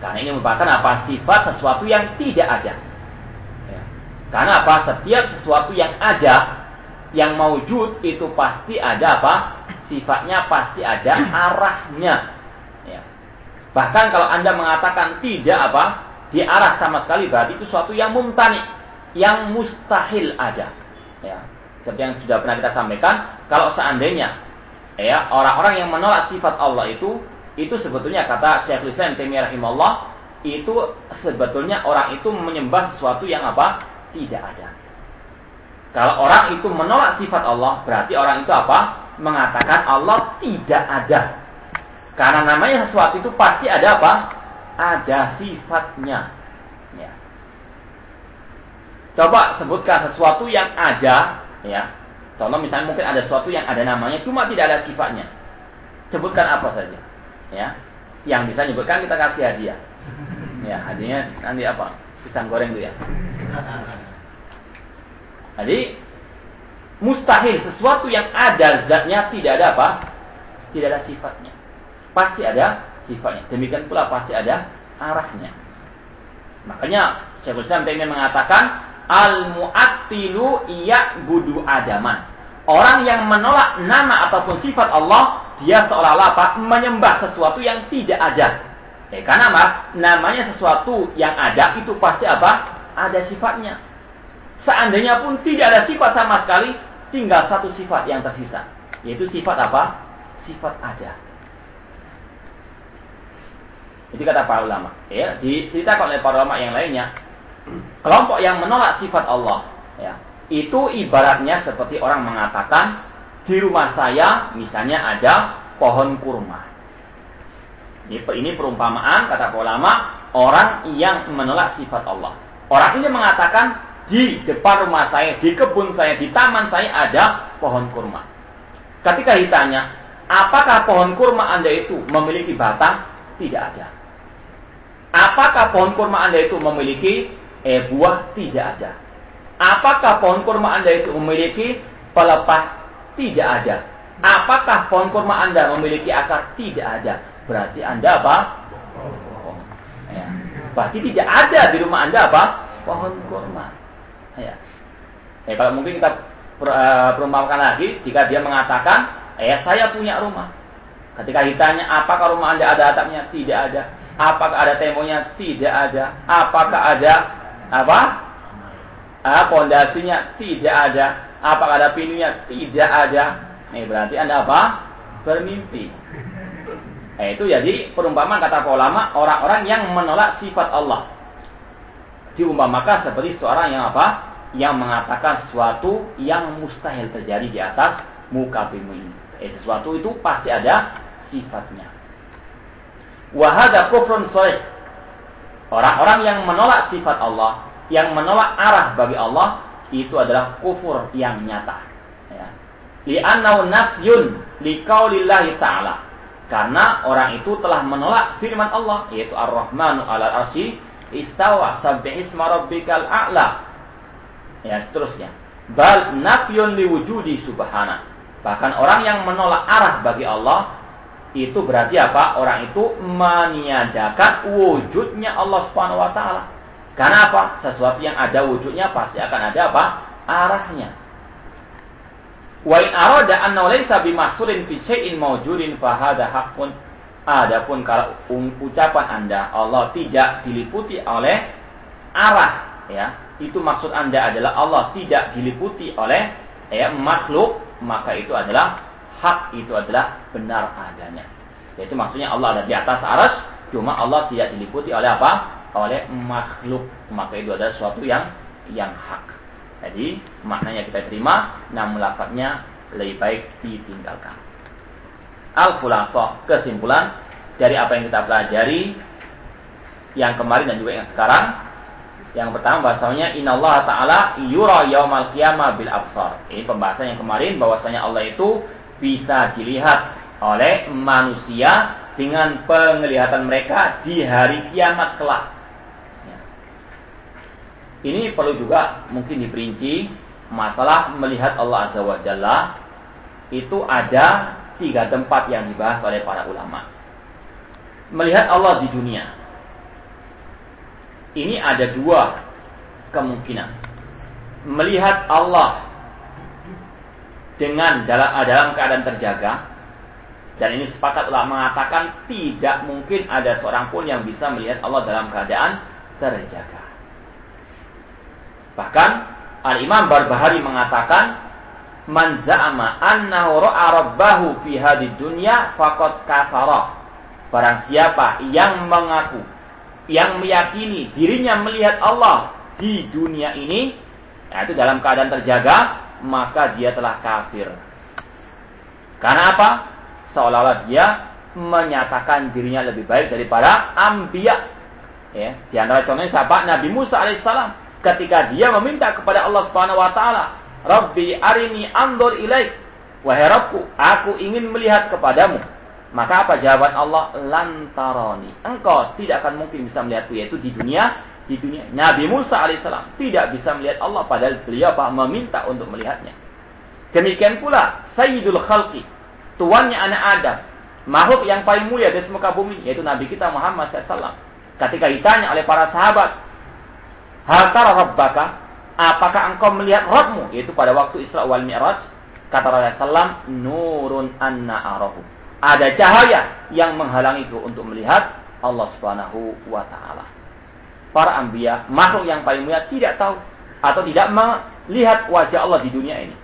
Karena ini merupakan apa? Sifat sesuatu yang tidak ada. Ya. Karena apa? Setiap sesuatu yang ada, yang maujud itu pasti ada apa? Sifatnya pasti ada arahnya. Bahkan kalau Anda mengatakan tidak apa, di arah sama sekali berarti itu suatu yang mumtani, yang mustahil ada. Ya. Seperti yang sudah pernah kita sampaikan, kalau seandainya ya orang-orang yang menolak sifat Allah itu itu sebetulnya kata Syekhul Islam Taimiyah rahimahullah itu sebetulnya orang itu menyembah sesuatu yang apa? tidak ada. Kalau orang itu menolak sifat Allah, berarti orang itu apa? Mengatakan Allah tidak ada. Karena namanya sesuatu itu pasti ada apa? Ada sifatnya. Ya. Coba sebutkan sesuatu yang ada, ya. Contoh misalnya mungkin ada sesuatu yang ada namanya, cuma tidak ada sifatnya. Sebutkan apa saja, ya. Yang bisa nyebutkan kita kasih hadiah. Ya, hadiahnya nanti apa? Pisang goreng itu ya. Jadi mustahil sesuatu yang ada zatnya tidak ada apa? Tidak ada sifatnya pasti ada sifatnya. Demikian pula pasti ada arahnya. Makanya Syekhul Islam Taimiyah mengatakan al mu'attilu iya budu adaman. Orang yang menolak nama ataupun sifat Allah, dia seolah-olah apa? Menyembah sesuatu yang tidak ada. Eh, karena apa? Namanya sesuatu yang ada itu pasti apa? Ada sifatnya. Seandainya pun tidak ada sifat sama sekali, tinggal satu sifat yang tersisa. Yaitu sifat apa? Sifat ada. Itu kata para ulama. Ya, diceritakan oleh para ulama yang lainnya. Kelompok yang menolak sifat Allah, ya, itu ibaratnya seperti orang mengatakan di rumah saya misalnya ada pohon kurma. Ini perumpamaan kata ulama orang yang menolak sifat Allah. Orang ini mengatakan di depan rumah saya, di kebun saya, di taman saya ada pohon kurma. Ketika ditanya, apakah pohon kurma Anda itu memiliki batang? Tidak ada. Apakah pohon kurma Anda itu memiliki eh, buah? Tidak ada. Apakah pohon kurma Anda itu memiliki pelepah? Tidak ada. Apakah pohon kurma Anda memiliki akar? Tidak ada. Berarti Anda apa? Oh, ya. Berarti tidak ada di rumah Anda apa? Pohon kurma. Ya. Eh, kalau mungkin kita per, perumpamakan lagi, jika dia mengatakan, eh saya punya rumah. Ketika ditanya, apakah rumah Anda ada atapnya? Tidak ada. Apakah ada temonya? Tidak ada. Apakah ada apa? Ah, pondasinya tidak ada. Apakah ada pintunya? Tidak ada. Ini berarti Anda apa? Bermimpi. Nah, itu jadi perumpamaan kata ulama orang-orang yang menolak sifat Allah. Diumpamakan seperti seorang yang apa? Yang mengatakan sesuatu yang mustahil terjadi di atas muka bumi ini. Eh, sesuatu itu pasti ada sifatnya. Wahada kufrun soleh. Orang-orang yang menolak sifat Allah, yang menolak arah bagi Allah, itu adalah kufur yang nyata. Ya. Li'annau nafyun liqaulillahi ta'ala. Karena orang itu telah menolak firman Allah, yaitu Ar-Rahmanu ala arsy istawa sabbihisma rabbikal a'la. Ya, seterusnya. Bal nafyun liwujudi subhana. Bahkan orang yang menolak arah bagi Allah, itu berarti apa? Orang itu meniadakan wujudnya Allah Subhanahu wa taala. Karena apa? Sesuatu yang ada wujudnya pasti akan ada apa? Arahnya. Wa in arada anna laysa bimahsurin fi syai'in mawjudin fa hadha haqqun. Adapun kalau ucapan Anda Allah tidak diliputi oleh arah ya, itu maksud Anda adalah Allah tidak diliputi oleh ya makhluk, maka itu adalah hak itu adalah benar adanya. Yaitu maksudnya Allah ada di atas aras, cuma Allah tidak diliputi oleh apa? Oleh makhluk. Maka itu adalah sesuatu yang yang hak. Jadi maknanya kita terima, namun lafadznya lebih baik ditinggalkan. Al-Khulasoh, kesimpulan dari apa yang kita pelajari yang kemarin dan juga yang sekarang. Yang pertama bahasanya Allah taala yura yaumal qiyamah bil absar. Ini pembahasan yang kemarin bahwasanya Allah itu bisa dilihat oleh manusia dengan penglihatan mereka di hari kiamat kelak. Ini perlu juga mungkin diperinci masalah melihat Allah Azza wa Jalla itu ada tiga tempat yang dibahas oleh para ulama. Melihat Allah di dunia. Ini ada dua kemungkinan. Melihat Allah dengan dalam dalam keadaan terjaga dan ini sepakat ulama mengatakan tidak mungkin ada seorang pun yang bisa melihat Allah dalam keadaan terjaga. Bahkan Al-Imam Barbahari mengatakan man za'ama annahu ra'a rabbahu fi hadid dunya faqad kafara. Barang siapa yang mengaku yang meyakini dirinya melihat Allah di dunia ini, yaitu dalam keadaan terjaga, maka dia telah kafir. Karena apa? Seolah-olah dia menyatakan dirinya lebih baik daripada ambia. Ya, di antara contohnya sahabat Nabi Musa alaihissalam ketika dia meminta kepada Allah Subhanahu wa taala, "Rabbi arini andur ilaik." Wahai Rabbku, aku ingin melihat kepadamu. Maka apa jawaban Allah? Lantaroni. Engkau tidak akan mungkin bisa melihatku yaitu di dunia di dunia. Nabi Musa alaihissalam tidak bisa melihat Allah padahal beliau apa meminta untuk melihatnya. Demikian pula Sayyidul Khalqi, tuannya anak Adam, makhluk yang paling mulia di muka bumi yaitu Nabi kita Muhammad SAW. Ketika ditanya oleh para sahabat, Hal tara rabbaka? Apakah engkau melihat Rabbmu? Yaitu pada waktu Isra wal Mi'raj. Kata Rasulullah SAW, Nurun anna arahu. Ada cahaya yang menghalangiku untuk melihat Allah Subhanahu wa taala para ambia, makhluk yang paling mulia tidak tahu atau tidak melihat wajah Allah di dunia ini.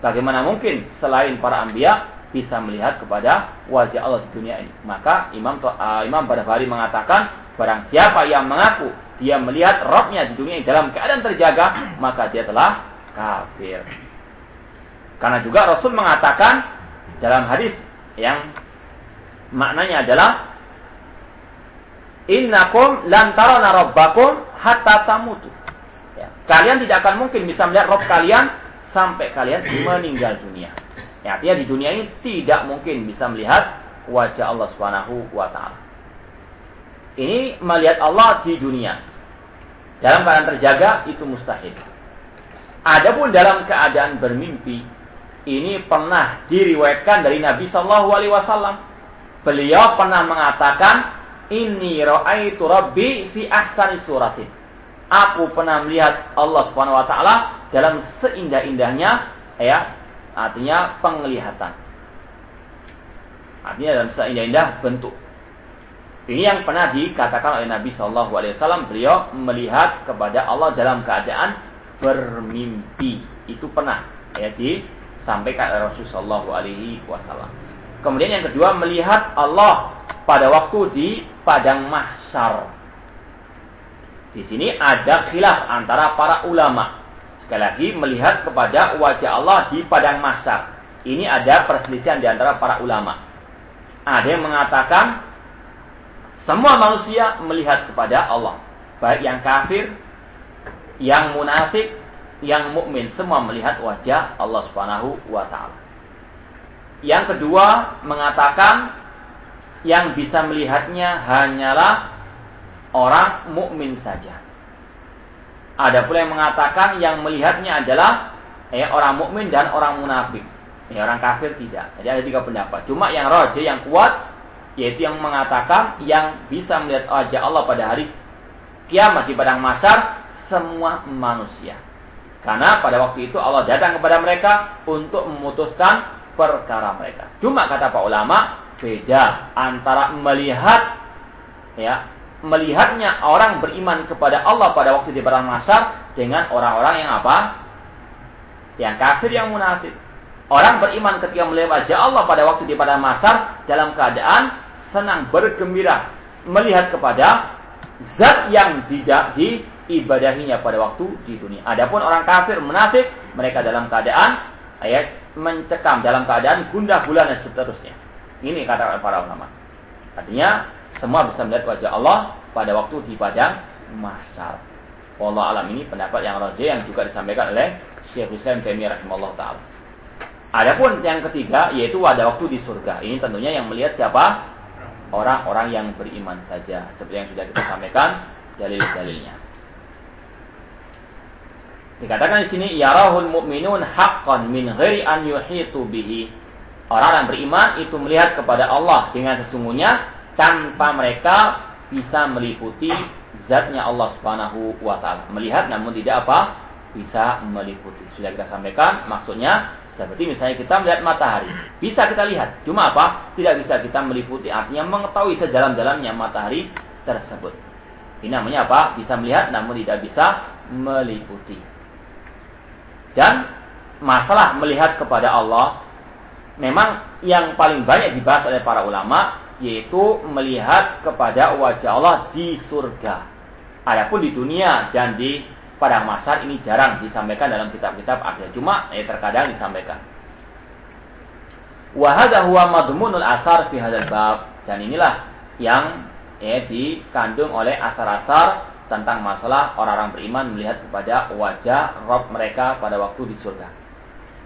Bagaimana mungkin selain para ambia bisa melihat kepada wajah Allah di dunia ini? Maka Imam uh, Imam mengatakan barang siapa yang mengaku dia melihat rohnya di dunia dalam keadaan terjaga, maka dia telah kafir. Karena juga Rasul mengatakan dalam hadis yang maknanya adalah Innakum lantarana rabbakum hatta tamutu. Ya. Kalian tidak akan mungkin bisa melihat Rob kalian sampai kalian meninggal dunia. Ya, artinya di dunia ini tidak mungkin bisa melihat wajah Allah Subhanahu wa taala. Ini melihat Allah di dunia. Dalam keadaan terjaga itu mustahil. Adapun dalam keadaan bermimpi, ini pernah diriwayatkan dari Nabi Shallallahu alaihi wasallam. Beliau pernah mengatakan Inni ra'aitu rabbi fi ahsani suratin. Aku pernah melihat Allah Subhanahu wa taala dalam seindah-indahnya ya, artinya penglihatan. Artinya dalam seindah-indah bentuk. Ini yang pernah dikatakan oleh Nabi Shallallahu Alaihi Wasallam. Beliau melihat kepada Allah dalam keadaan bermimpi. Itu pernah ya disampaikan oleh Rasulullah Shallallahu Alaihi Wasallam. Kemudian yang kedua melihat Allah pada waktu di padang mahsyar. Di sini ada khilaf antara para ulama. Sekali lagi melihat kepada wajah Allah di padang mahsyar. Ini ada perselisihan di antara para ulama. Ada yang mengatakan Semua manusia melihat kepada Allah. Baik yang kafir, yang munafik, yang mukmin semua melihat wajah Allah Subhanahu wa taala. Yang kedua mengatakan yang bisa melihatnya hanyalah orang mukmin saja. Ada pula yang mengatakan yang melihatnya adalah eh, orang mukmin dan orang munafik. Ya, orang kafir tidak. Jadi ada tiga pendapat. Cuma yang roja yang kuat yaitu yang mengatakan yang bisa melihat wajah Allah pada hari kiamat di padang masar semua manusia. Karena pada waktu itu Allah datang kepada mereka untuk memutuskan perkara mereka. Cuma kata Pak ulama, beda antara melihat ya, melihatnya orang beriman kepada Allah pada waktu di padang mahsyar dengan orang-orang yang apa? Yang kafir yang munafik. Orang beriman ketika melihat wajah Allah pada waktu di padang mahsyar dalam keadaan senang bergembira melihat kepada zat yang tidak diibadahinya pada waktu di dunia. Adapun orang kafir munafik mereka dalam keadaan ayat mencekam dalam keadaan gundah gulana dan seterusnya. Ini kata para ulama. Artinya semua bisa melihat wajah Allah pada waktu di padang mahsyar. Allah alam ini pendapat yang rajih yang juga disampaikan oleh Syekh Islam Taimiyah rahimahullah taala. Adapun yang ketiga yaitu pada waktu di surga. Ini tentunya yang melihat siapa? Orang-orang yang beriman saja. Seperti yang sudah kita sampaikan dalil-dalilnya. Dikatakan di sini yarahul mu'minun haqqan min ghairi an yuhitu bihi. Orang yang beriman itu melihat kepada Allah dengan sesungguhnya tanpa mereka bisa meliputi zatnya Allah Subhanahu wa taala. Melihat namun tidak apa? Bisa meliputi. Sudah kita sampaikan maksudnya seperti misalnya kita melihat matahari. Bisa kita lihat. Cuma apa? Tidak bisa kita meliputi. Artinya mengetahui sejalan-jalannya matahari tersebut. Ini namanya apa? Bisa melihat namun tidak bisa meliputi. Dan masalah melihat kepada Allah memang yang paling banyak dibahas oleh para ulama yaitu melihat kepada wajah Allah di surga. Adapun di dunia dan di pada masa ini jarang disampaikan dalam kitab-kitab akhir. Cuma eh, terkadang disampaikan. Wahada huwa madmunul asar fi hadzal bab dan inilah yang eh, dikandung oleh asar-asar tentang masalah orang-orang beriman melihat kepada wajah Rob mereka pada waktu di surga.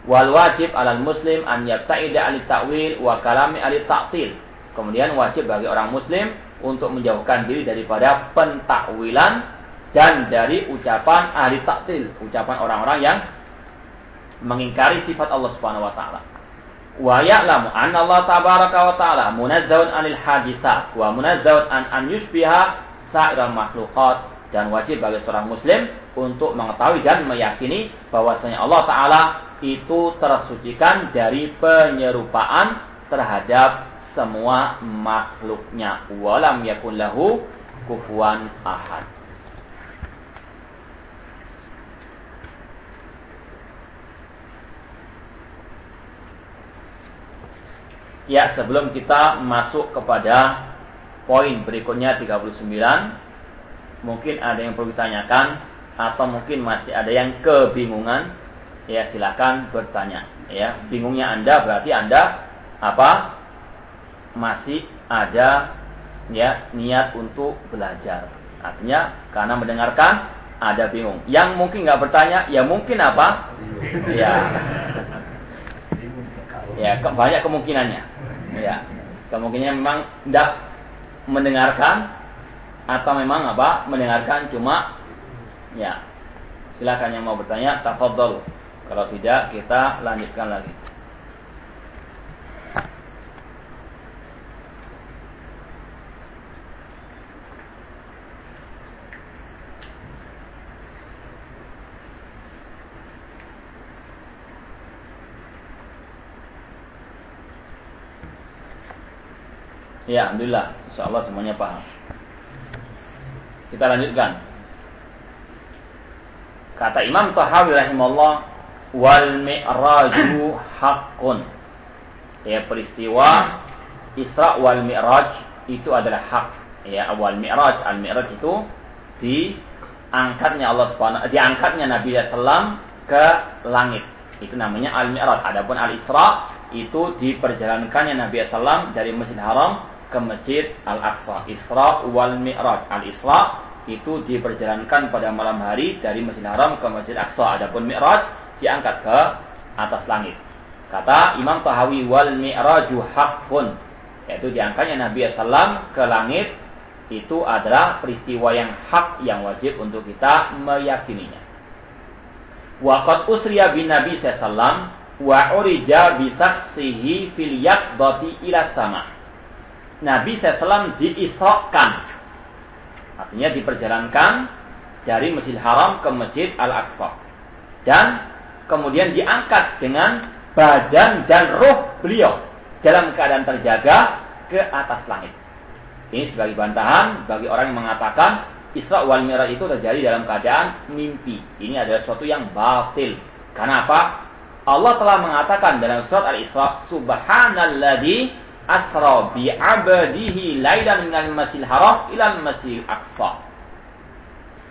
Wal wajib alal muslim an yabta'ida alit ta'wil wa kalami alit ta'til. Kemudian wajib bagi orang muslim untuk menjauhkan diri daripada pentakwilan dan dari ucapan ahli taktil, ucapan orang-orang yang mengingkari sifat Allah Subhanahu wa taala. Wa ya'lamu anna Allah tabaraka wa ta'ala munazzahun 'anil hadisat wa munazzahun an an yushbiha sa'iral makhluqat. Dan wajib bagi seorang muslim untuk mengetahui dan meyakini bahwasanya Allah taala itu tersucikan dari penyerupaan terhadap semua makhluknya. Walam yakun lahu kufuan ahad Ya, sebelum kita masuk kepada poin berikutnya 39 mungkin ada yang perlu ditanyakan atau mungkin masih ada yang kebingungan, ya silakan bertanya. Ya, bingungnya Anda berarti Anda apa? Masih ada ya niat untuk belajar. Artinya karena mendengarkan ada bingung. Yang mungkin nggak bertanya, ya mungkin apa? ya, ya banyak kemungkinannya. Ya, kemungkinannya memang tidak mendengarkan atau memang apa? Mendengarkan cuma ya. Silakan yang mau bertanya tafadhol. Kalau tidak kita lanjutkan lagi Ya, Alhamdulillah. Insya Allah semuanya paham. Kita lanjutkan. Kata Imam Tahawi rahimahullah, wal mi'raju haqqun. Ya, peristiwa Isra wal Mi'raj itu adalah hak. Ya, awal Mi'raj, al Mi'raj itu diangkatnya Allah Subhanahu diangkatnya Nabi sallam ke langit. Itu namanya al Mi'raj. Adapun al Isra itu diperjalankannya Nabi sallam dari Masjid Haram ke Masjid Al-Aqsa. Isra wal Mi'raj. Al-Isra itu diperjalankan pada malam hari dari Masjidil Haram ke Masjid Aqsa. Adapun Mi'raj diangkat ke atas langit. Kata Imam Tahawi wal Mi'raju haqqun. Yaitu diangkatnya Nabi SAW ke langit itu adalah peristiwa yang hak yang wajib untuk kita meyakininya. Waqat usriya bin Nabi SAW wa urija bisaksihi fil yaqdati ila sama. Nabi SAW diisrokan Artinya diperjalankan dari Masjid Haram ke Masjid Al-Aqsa. Dan kemudian diangkat dengan badan dan roh beliau dalam keadaan terjaga ke atas langit. Ini sebagai bantahan bagi orang yang mengatakan Isra wal Mi'raj itu terjadi dalam keadaan mimpi. Ini adalah sesuatu yang batil. Karena apa? Allah telah mengatakan dalam surat Al-Isra, Subhanalladzi asra bi abadihi lailan minal masjidil haram ilal masjidil aqsa.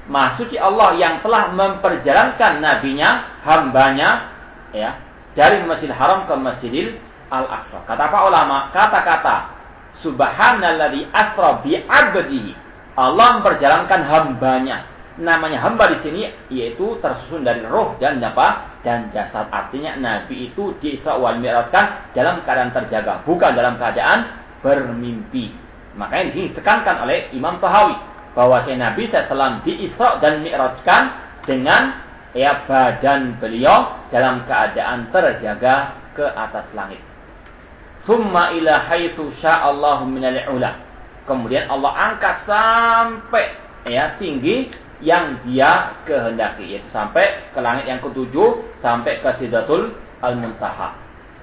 Maksudnya Allah yang telah memperjalankan nabinya, hambanya, ya, dari Masjidil Haram ke Masjidil Al-Aqsa. Kata apa ulama? Kata-kata Subhanalladzi asra bi abdihi. Allah memperjalankan hambanya. Namanya hamba di sini yaitu tersusun dari roh dan apa? Dan jasad. Artinya Nabi itu di wal Mi'rajkan dalam keadaan terjaga, bukan dalam keadaan bermimpi. Makanya di sini ditekankan oleh Imam Tahawi bahwa Nabi SAW di Isra dan Mi'rajkan dengan ya badan beliau dalam keadaan terjaga ke atas langit. Summa ila haitsu sya'allahu minal ula. Kemudian Allah angkat sampai ya tinggi yang dia kehendaki yaitu sampai ke langit yang ketujuh sampai ke Sidratul Al-Muntaha.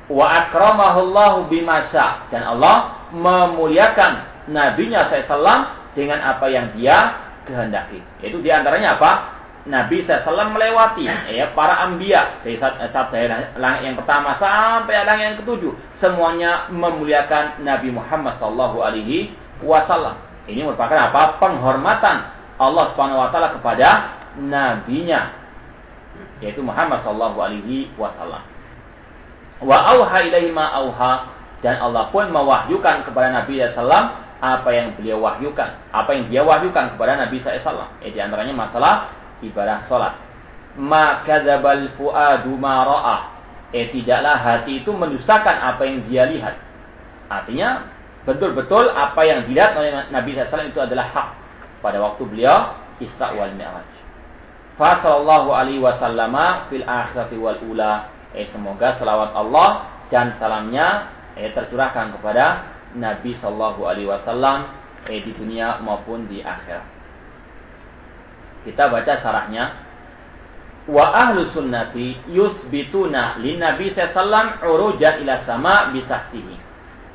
Wa akramahullahu bimasya dan Allah memuliakan nabinya SAW dengan apa yang dia kehendaki. Yaitu di antaranya apa? Nabi SAW melewati ya para ambia dari saat dari langit yang pertama sampai langit yang ketujuh semuanya memuliakan Nabi Muhammad Sallallahu Alaihi Wasallam. Ini merupakan apa? Penghormatan Allah Subhanahu wa taala kepada nabinya yaitu Muhammad sallallahu alaihi wasallam. Wa auha ilaihi ma auha dan Allah pun mewahyukan kepada Nabi sallallahu apa yang beliau wahyukan, apa yang dia wahyukan kepada Nabi sallallahu alaihi di antaranya masalah ibadah salat. Ma kadzabal fuadu ma. Eh tidaklah hati itu mendustakan apa yang dia lihat. Artinya betul-betul apa yang dilihat oleh Nabi SAW itu adalah hak pada waktu beliau Isra wal Mi'raj. Fa sallallahu alaihi wasallam fil akhirati wal ula. Eh semoga selawat Allah dan salamnya eh tercurahkan kepada Nabi sallallahu alaihi wasallam eh di dunia maupun di akhirat. Kita baca syarahnya. Wa ahlu sunnati yusbituna lin Nabi sallallahu urujan ila sama bisaksihi.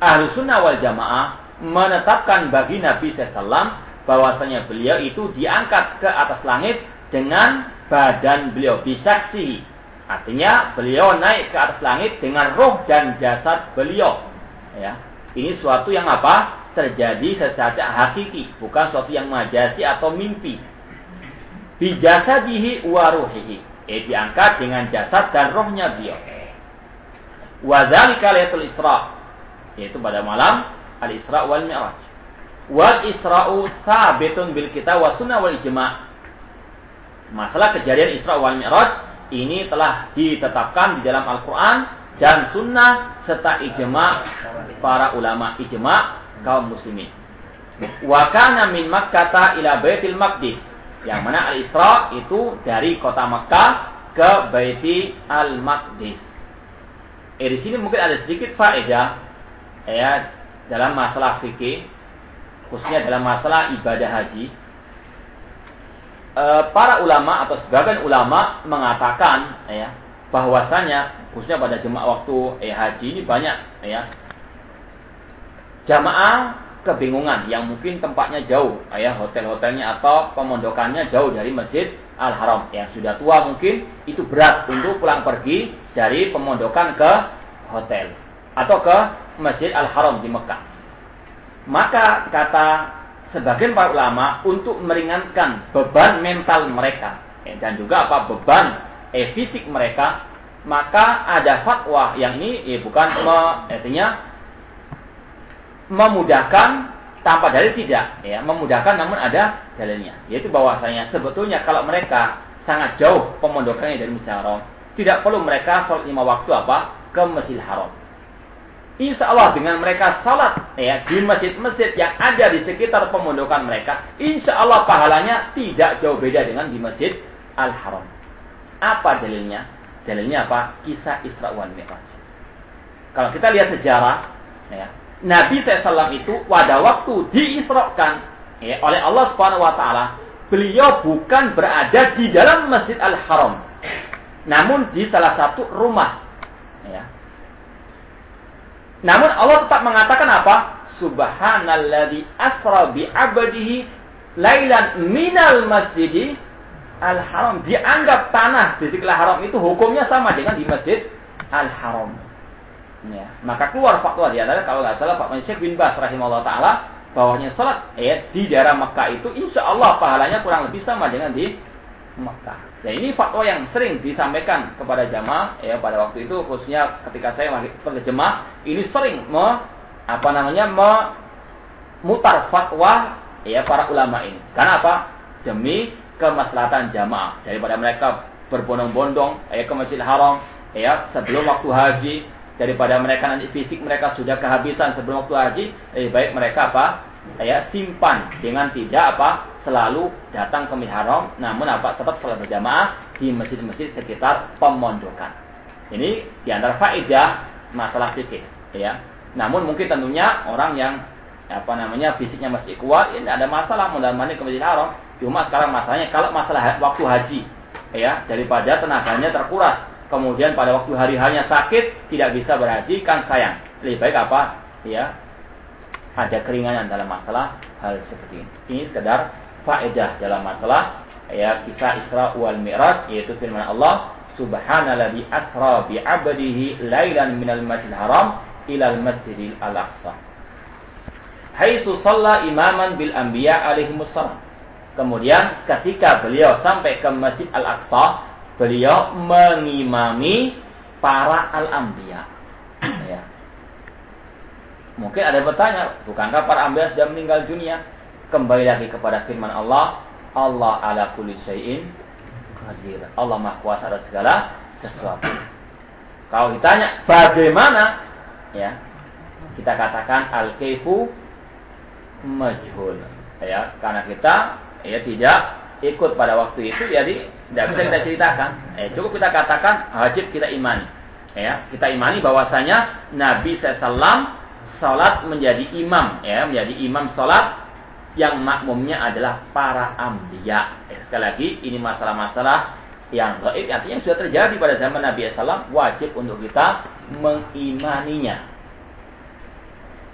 Ahlu sunnah wal jamaah menetapkan bagi Nabi sallallahu bahwasanya beliau itu diangkat ke atas langit dengan badan beliau bisaksi. Artinya beliau naik ke atas langit dengan roh dan jasad beliau. Ya. Ini suatu yang apa? Terjadi secara hakiki, bukan suatu yang majasi atau mimpi. Bijasadihi wa ruhihi. Eh diangkat dengan jasad dan rohnya beliau. Wadzalika lailatul Isra, yaitu pada malam Al-Isra wal Mi'raj. Wal Isra'u sabitun bil kita wa sunnah wal ijma'. Masalah kejadian Isra wal Mi'raj ini telah ditetapkan di dalam Al-Quran dan sunnah serta ijma' para ulama ijma' kaum muslimin. Wa kana min Makkah ila Baitul Maqdis. Yang mana Al-Isra itu dari kota Makkah ke Baiti Al-Maqdis. Eh, di sini mungkin ada sedikit faedah ya dalam masalah fikih khususnya dalam masalah ibadah haji, e, para ulama atau sebagian ulama mengatakan ya bahwasanya khususnya pada jemaah waktu eh, haji ini banyak ya jamaah kebingungan yang mungkin tempatnya jauh ya hotel-hotelnya atau pemondokannya jauh dari Masjid Al Haram yang sudah tua mungkin itu berat untuk pulang pergi dari pemondokan ke hotel atau ke Masjid Al Haram di Mekah maka kata sebagian para ulama untuk meringankan beban mental mereka eh, dan juga apa beban eh, fisik mereka, maka ada fatwa yang ini eh, bukan me, artinya memudahkan tanpa dalil tidak, ya, memudahkan namun ada dalilnya. Yaitu bahwasanya sebetulnya kalau mereka sangat jauh pemondokannya dari Masjidil Haram, tidak perlu mereka sholat lima waktu apa ke Masjidil Haram. Insya Allah dengan mereka salat ya di masjid-masjid yang ada di sekitar pemondokan mereka, insya Allah pahalanya tidak jauh beda dengan di masjid Al Haram. Apa dalilnya? Dalilnya apa? Kisah Isra wal Mi'raj. Kalau kita lihat sejarah, ya, Nabi SAW itu pada waktu diisrokan ya, oleh Allah Subhanahu Wa Taala, beliau bukan berada di dalam masjid Al Haram, namun di salah satu rumah. Ya, namun Allah tetap mengatakan apa? Subhanalladzi asra bi 'abdihi lailan minal masjidi al haram. Dianggap tanah di Istiqlal Haram itu hukumnya sama dengan di Masjid Al Haram. Ya. Maka keluar fatwa di antara kalau nggak salah Pak Syekh bin Bas rahimahullah taala bahwanya salat ya, di daerah Mekah itu insya Allah pahalanya kurang lebih sama dengan di Mekah. Dan ini fatwa yang sering disampaikan kepada jamaah ya pada waktu itu khususnya ketika saya masih jemaah ini sering me, apa namanya memutar fatwa ya para ulama ini. Karena apa? Demi kemaslahatan jamaah daripada mereka berbondong-bondong ya ke Masjidil Haram ya sebelum waktu haji daripada mereka nanti fisik mereka sudah kehabisan sebelum waktu haji lebih baik mereka apa ya simpan dengan tidak apa selalu datang ke Haram namun apa tetap sholat berjamaah di masjid-masjid sekitar pemondokan. Ini di antara faedah masalah fikih ya. Namun mungkin tentunya orang yang apa namanya fisiknya masih kuat ini ada masalah mendalami ke Masjid Haram. Cuma sekarang masalahnya kalau masalah waktu haji ya daripada tenaganya terkuras kemudian pada waktu hari hanya sakit tidak bisa berhaji kan sayang lebih baik apa ya ada keringanan dalam masalah hal seperti ini ini sekedar faedah dalam masalah ya kisah Isra wal Mi'raj yaitu firman Allah Subhanalladzi asra bi 'abdihi lailan minal masjidil haram ilal masjidil al-aqsa. Haitsu shalla imaman bil anbiya alaihi wassalam. Kemudian ketika beliau sampai ke Masjid Al-Aqsa, beliau mengimami para al-anbiya. Ya. Mungkin ada yang bertanya, bukankah para anbiya sudah meninggal dunia? kembali lagi kepada firman Allah, Allah ala kulli syai'in qadir. Allah Maha Kuasa atas segala sesuatu. Kalau ditanya bagaimana ya, kita katakan al-kaifu majhul. Ya, karena kita ya tidak ikut pada waktu itu jadi tidak bisa kita ceritakan. Eh, cukup kita katakan wajib kita imani. Ya, kita imani bahwasanya Nabi SAW salat menjadi imam ya, menjadi imam salat yang makmumnya adalah para ambiya. Eh, sekali lagi, ini masalah-masalah yang gaib, artinya sudah terjadi pada zaman Nabi SAW, wajib untuk kita mengimaninya.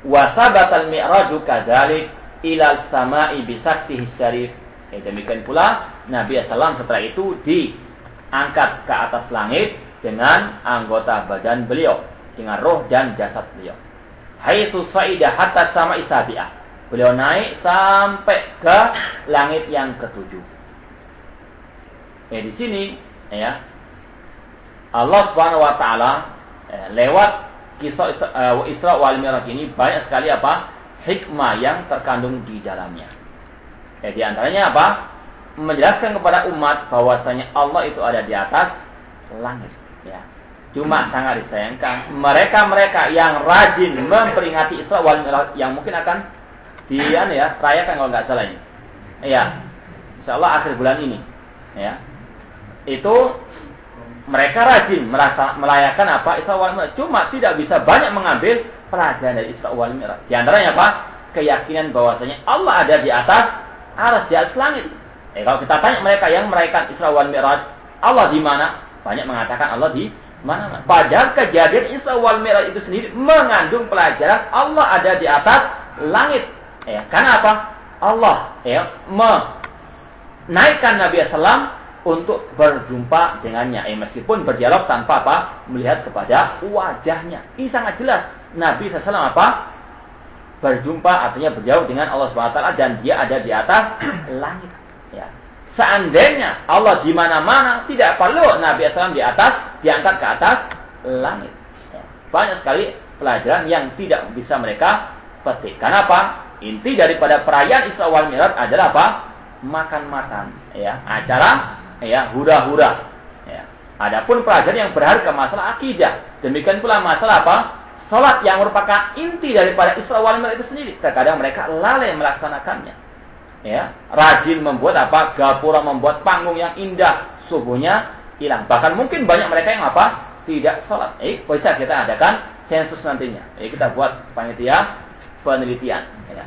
Wasabat al-mi'raju kadzalik ilal sama'i bisaksihi syarif. Eh, demikian pula Nabi SAW setelah itu diangkat ke atas langit dengan anggota badan beliau, dengan roh dan jasad beliau. Hai susaidah hatta sama isabi'ah Beliau naik sampai ke langit yang ketujuh. Ya di sini ya Allah Subhanahu wa taala ya, lewat kisah Isra, uh, Isra wal Mi'raj ini banyak sekali apa? hikmah yang terkandung di dalamnya. Ya, di antaranya apa? Menjelaskan kepada umat bahwasanya Allah itu ada di atas langit. Cuma sangat disayangkan mereka-mereka yang rajin memperingati Isra wal Mi'raj yang mungkin akan di anu ya rayakan kalau nggak salah ini. Iya. Insya Allah akhir bulan ini. Ya. Itu mereka rajin merasa melayakan apa Isra wal Mi'raj. Cuma tidak bisa banyak mengambil pelajaran dari Isra wal Mi'raj. Di antaranya apa? Keyakinan bahwasanya Allah ada di atas aras di atas langit. Eh, kalau kita tanya mereka yang merayakan Isra wal Mi'raj, Allah di mana? Banyak mengatakan Allah di mana? Padahal kejadian Isra wal Mi'raj itu sendiri mengandung pelajaran Allah ada di atas langit. Ya, karena apa? Allah ya menaikkan Nabi SAW untuk berjumpa dengannya. Eh, meskipun berdialog tanpa apa? Melihat kepada wajahnya. Ini sangat jelas. Nabi SAW apa? Berjumpa artinya berjauh dengan Allah SWT dan dia ada di atas langit. Ya. Seandainya Allah di mana-mana, tidak perlu Nabi SAW di atas, diangkat ke atas langit. Ya. Banyak sekali pelajaran yang tidak bisa mereka petik. Karena apa? Inti daripada perayaan Isra wal Mi'raj adalah apa? Makan-makan, ya, acara ya hura-hura. Ya. Adapun pelajaran yang berharga masalah akidah. Demikian pula masalah apa? Salat yang merupakan inti daripada Isra wal Mi'raj itu sendiri. Terkadang mereka lalai melaksanakannya. Ya, rajin membuat apa? Gapura membuat panggung yang indah. Subuhnya hilang. Bahkan mungkin banyak mereka yang apa? Tidak salat. Eh, bisa kita adakan sensus nantinya. Eh, kita buat panitia penelitian. Ya.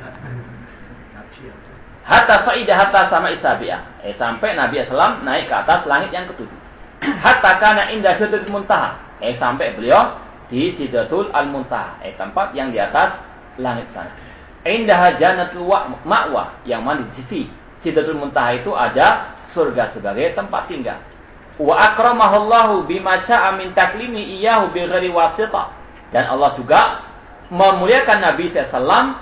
Hatta sa'idah hatta sama isabiah. Eh, sampai Nabi SAW naik ke atas langit yang ketujuh. hatta kana indah sidratul muntaha. Eh, sampai beliau di sidratul al-muntaha. Eh, tempat yang di atas langit sana. Indah jannatul ma'wa. Yang mana di sisi sidratul muntaha itu ada surga sebagai tempat tinggal. Wa akramahallahu bima sya'a min taklimi iyahu bi ghairi wasita. Dan Allah juga memuliakan Nabi SAW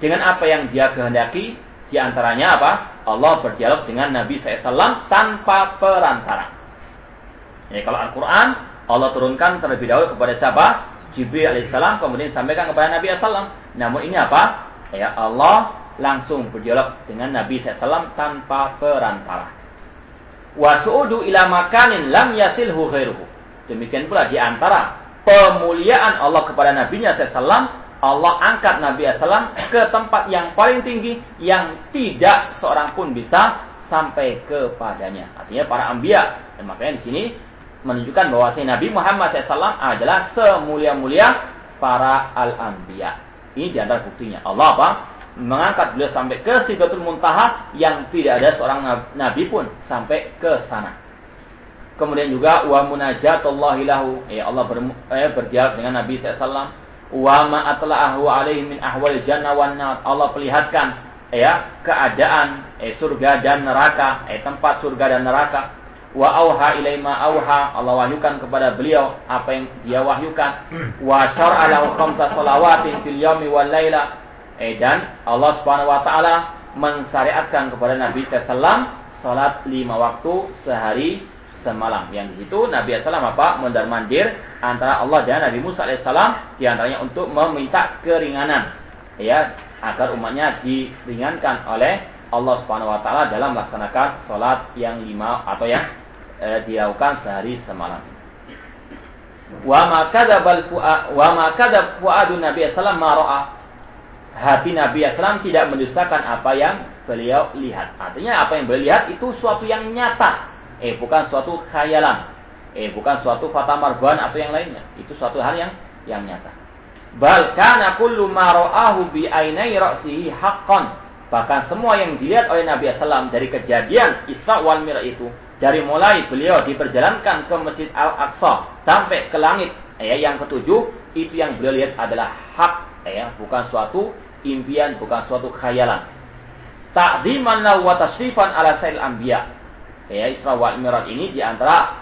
dengan apa yang dia kehendaki di antaranya apa? Allah berdialog dengan Nabi SAW tanpa perantara. Ya, kalau Al-Quran, Allah turunkan terlebih dahulu kepada siapa? Jibril alaihissalam, kemudian sampaikan kepada Nabi SAW. Namun ini apa? Ya, Allah langsung berdialog dengan Nabi SAW tanpa perantara. Wasu'udu ila makanin lam yasilhu ghairuhu. Demikian pula di antara pemuliaan Allah kepada Nabi-Nya SAW Allah angkat Nabi SAW ke tempat yang paling tinggi yang tidak seorang pun bisa sampai kepadanya. Artinya para ambia. Dan makanya di sini menunjukkan bahwa Nabi Muhammad SAW adalah semulia-mulia para al-ambia. Ini di antara buktinya. Allah apa? Mengangkat beliau sampai ke Sidratul Muntaha yang tidak ada seorang nabi pun sampai ke sana. Kemudian juga wa munajatullahi lahu. Ya Allah ber, eh, berdialog dengan Nabi SAW wa ma atla'ahu alaihi min ahwal jannah wan. Allah perlihatkan ya keadaan eh, surga dan neraka, eh tempat surga dan neraka. Wa auha ilai ma auha. Allah wahyukan kepada beliau apa yang dia wahyukan. Wa syar'a lahu khamsa salawatin fil yaumi wal laila. Eh dan Allah Subhanahu wa taala mensyariatkan kepada Nabi sallallahu salat lima waktu sehari semalam. Yang di situ Nabi SAW apa? Mondar mandir antara Allah dan Nabi Musa alaihissalam di antaranya untuk meminta keringanan ya agar umatnya diringankan oleh Allah Subhanahu wa taala dalam melaksanakan salat yang lima atau yang eh, dilakukan sehari semalam. Wa ma kadzabal wa fuadun Nabi sallallahu ma Hati Nabi sallallahu tidak mendustakan apa yang beliau lihat. Artinya apa yang beliau lihat itu suatu yang nyata Eh bukan suatu khayalan. Eh bukan suatu fata marbuan atau yang lainnya. Itu suatu hal yang yang nyata. Bal kana kullu ma bi ainai ra'sihi haqqan. Bahkan semua yang dilihat oleh Nabi SAW dari kejadian Isra wal Mi'raj itu dari mulai beliau diperjalankan ke Masjid Al-Aqsa sampai ke langit. Eh, yang ketujuh itu yang beliau lihat adalah hak eh, bukan suatu impian bukan suatu khayalan. Ta'ziman wa tashrifan ala sail anbiya. Ya Isra wal Mi'raj ini di antara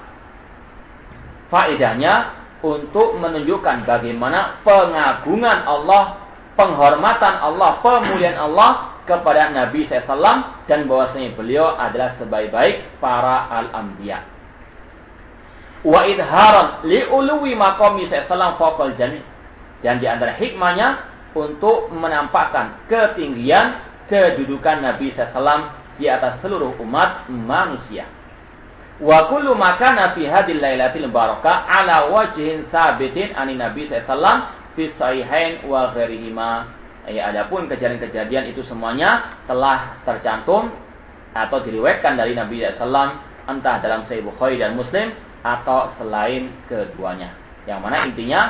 faedahnya untuk menunjukkan bagaimana pengagungan Allah, penghormatan Allah, pemuliaan Allah kepada Nabi SAW dan bahwasanya beliau adalah sebaik-baik para al-anbiya. Wa idharan li'uluwi maqami SAW faqal jami. Dan di antara hikmahnya untuk menampakkan ketinggian kedudukan Nabi SAW di atas seluruh umat manusia. Wa kullu makana fi hadil lailatil barakah ala wajhin sabitin ani Nabi sallallahu fi sahihain wa ghairihima. Ya, adapun kejadian-kejadian itu semuanya telah tercantum atau diriwayatkan dari Nabi sallallahu entah dalam Sahih Bukhari dan Muslim atau selain keduanya. Yang mana intinya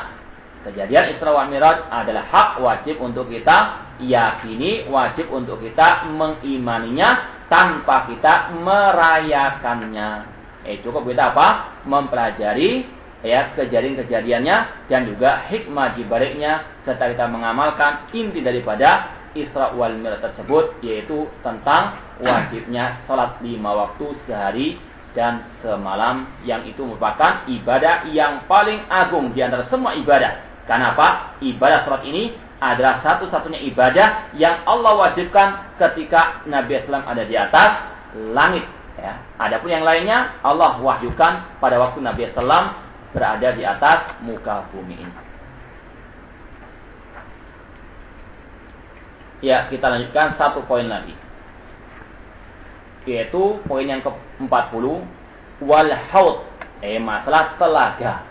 kejadian Isra wa Miraj adalah hak wajib untuk kita yakini, wajib untuk kita mengimaninya tanpa kita merayakannya. Eh cukup kita apa? Mempelajari ya kejadian-kejadiannya dan juga hikmah di baliknya serta kita mengamalkan inti daripada Isra wal Mi'raj tersebut yaitu tentang wajibnya salat lima waktu sehari dan semalam yang itu merupakan ibadah yang paling agung di antara semua ibadah. Karena apa? Ibadah salat ini adalah satu-satunya ibadah yang Allah wajibkan ketika Nabi Islam ada di atas langit. Ya. Adapun yang lainnya Allah wahyukan pada waktu Nabi Islam berada di atas muka bumi ini. Ya, kita lanjutkan satu poin lagi. Yaitu poin yang ke-40 wal haud, eh masalah telaga.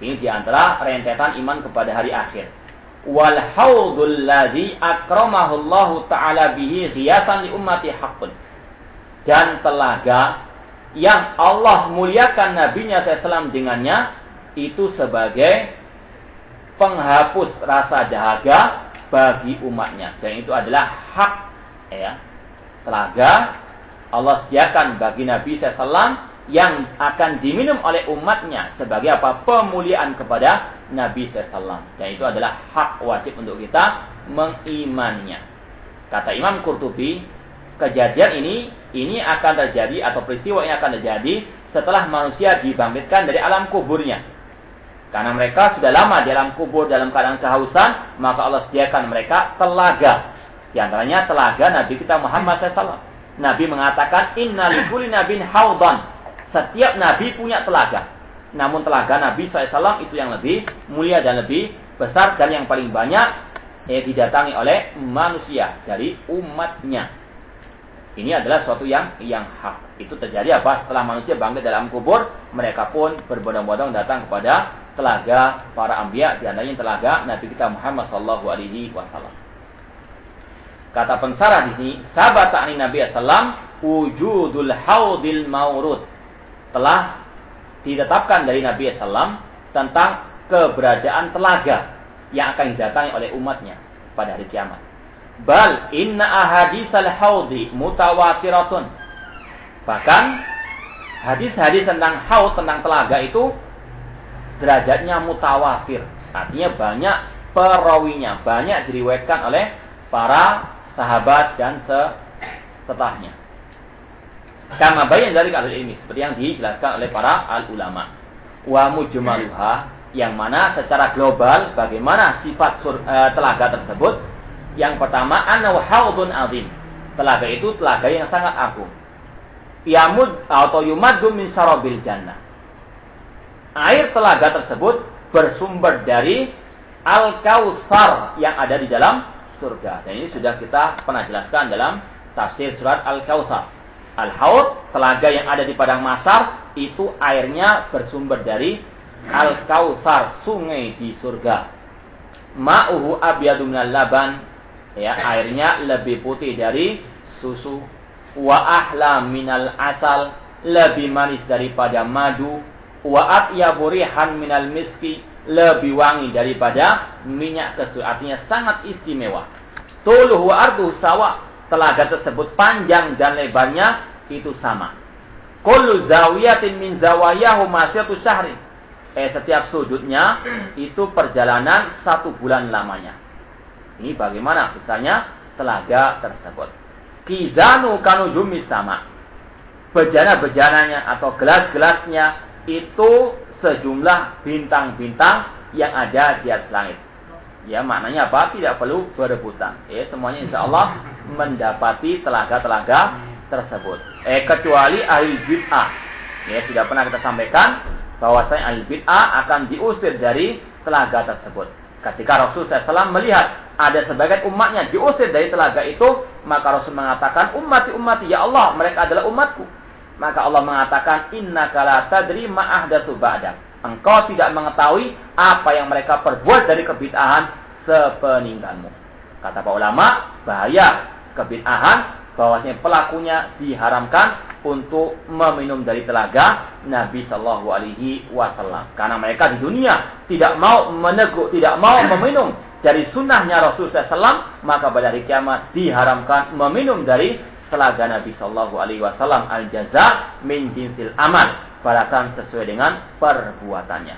Ini di antara rentetan iman kepada hari akhir. Wal haudul ladzi akramahu Allah taala bihi ghiyasan li ummati haqqun. Dan telaga yang Allah muliakan nabinya SAW dengannya itu sebagai penghapus rasa dahaga bagi umatnya. Dan itu adalah hak ya telaga Allah sediakan bagi Nabi SAW yang akan diminum oleh umatnya sebagai apa? Pemuliaan kepada Nabi SAW dan itu adalah hak wajib untuk kita mengimaninya. Kata Imam Qurtubi kejadian ini ini akan terjadi atau peristiwa ini akan terjadi setelah manusia dibangkitkan dari alam kuburnya karena mereka sudah lama di dalam kubur dalam keadaan kehausan, maka Allah sediakan mereka telaga. Di antaranya telaga Nabi kita Muhammad SAW. Nabi mengatakan, Inna nabin haudan. Setiap Nabi punya telaga. Namun telaga Nabi SAW itu yang lebih mulia dan lebih besar dan yang paling banyak eh, didatangi oleh manusia dari umatnya. Ini adalah suatu yang yang hak. Itu terjadi apa? Setelah manusia bangkit dalam kubur, mereka pun berbondong-bondong datang kepada telaga para ambia, di antaranya telaga Nabi kita Muhammad sallallahu alaihi wasallam. Kata pensara di sini, sahabat ani Nabi sallam wujudul haudil maurud telah ditetapkan dari Nabi sallam tentang keberadaan telaga yang akan didatangi oleh umatnya pada hari kiamat. Bal inna ahadisal haudi mutawatiratun. Bahkan hadis-hadis tentang haud tentang telaga itu derajatnya mutawatir. Artinya banyak perawinya, banyak diriwayatkan oleh para sahabat dan setelahnya. Kama bayan dari al ini seperti yang dijelaskan oleh para al ulama. Wa mujmaluha yang mana secara global bagaimana sifat sur, e, telaga tersebut. Yang pertama annahu haudun azim. Telaga itu telaga yang sangat agung. Yamud atau yumaddu min sarabil jannah air telaga tersebut bersumber dari Al-Kausar yang ada di dalam surga. Dan ini sudah kita pernah jelaskan dalam tafsir surat Al-Kausar. Al-Haud, telaga yang ada di padang masar, itu airnya bersumber dari Al-Kausar, sungai di surga. Ma'uhu abyadu minal laban, ya, airnya lebih putih dari susu. Wa ahla minal asal, lebih manis daripada madu. Wa atyabu rihan minal miski lebih wangi daripada minyak kasturi artinya sangat istimewa. Tuluhu ardu sawa telaga tersebut panjang dan lebarnya itu sama. Kullu zawiyatin min zawayahu masyatu syahri. Eh setiap sudutnya itu perjalanan satu bulan lamanya ini bagaimana misalnya telaga tersebut kizanu kanujumi sama bejana-bejananya atau gelas-gelasnya itu sejumlah bintang-bintang yang ada di atas langit. Ya, maknanya apa? Tidak perlu berebutan. Ya, semuanya insya Allah mendapati telaga-telaga tersebut. Eh, kecuali ahli bid'ah. Ya, sudah pernah kita sampaikan bahwasanya ahli bid'ah akan diusir dari telaga tersebut. Ketika Rasul SAW melihat ada sebagian umatnya diusir dari telaga itu, maka Rasul mengatakan, ummati ummati, ya Allah, mereka adalah umatku. Maka Allah mengatakan inna kala tadri ma'ahdatsu ba'dak. Engkau tidak mengetahui apa yang mereka perbuat dari kebid'ahan sepeninggalmu. Kata para ulama, bahaya kebid'ahan bahwasanya pelakunya diharamkan untuk meminum dari telaga Nabi Shallallahu Alaihi Wasallam. Karena mereka di dunia tidak mau menegur, tidak mau meminum dari sunnahnya Rasul SAW, maka pada hari kiamat diharamkan meminum dari telaga Nabi Shallallahu Alaihi Wasallam al jaza min jinsil amal balasan sesuai dengan perbuatannya.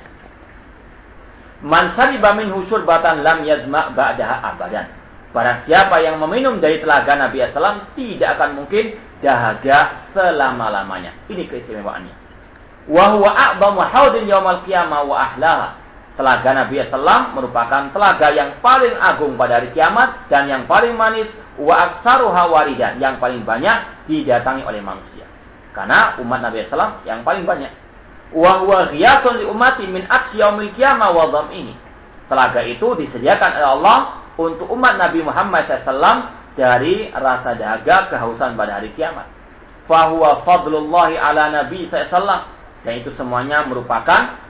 Man sariba min husur batan lam yazma ba'daha abadan. Barang siapa yang meminum dari telaga Nabi SAW tidak akan mungkin dahaga selama-lamanya. Ini keistimewaannya. Wa huwa a'bamu haudin yaumal qiyamah wa ahlaha. Telaga Nabi SAW merupakan telaga yang paling agung pada hari kiamat dan yang paling manis wa aksaruha waridan yang paling banyak didatangi oleh manusia. Karena umat Nabi SAW yang paling banyak. Wa huwa ghiyatun li ummati min yaumil qiyamah wa ini. Telaga itu disediakan oleh Allah untuk umat Nabi Muhammad SAW dari rasa dahaga kehausan pada hari kiamat. Fahuwa fadlullahi ala Nabi SAW. Dan itu semuanya merupakan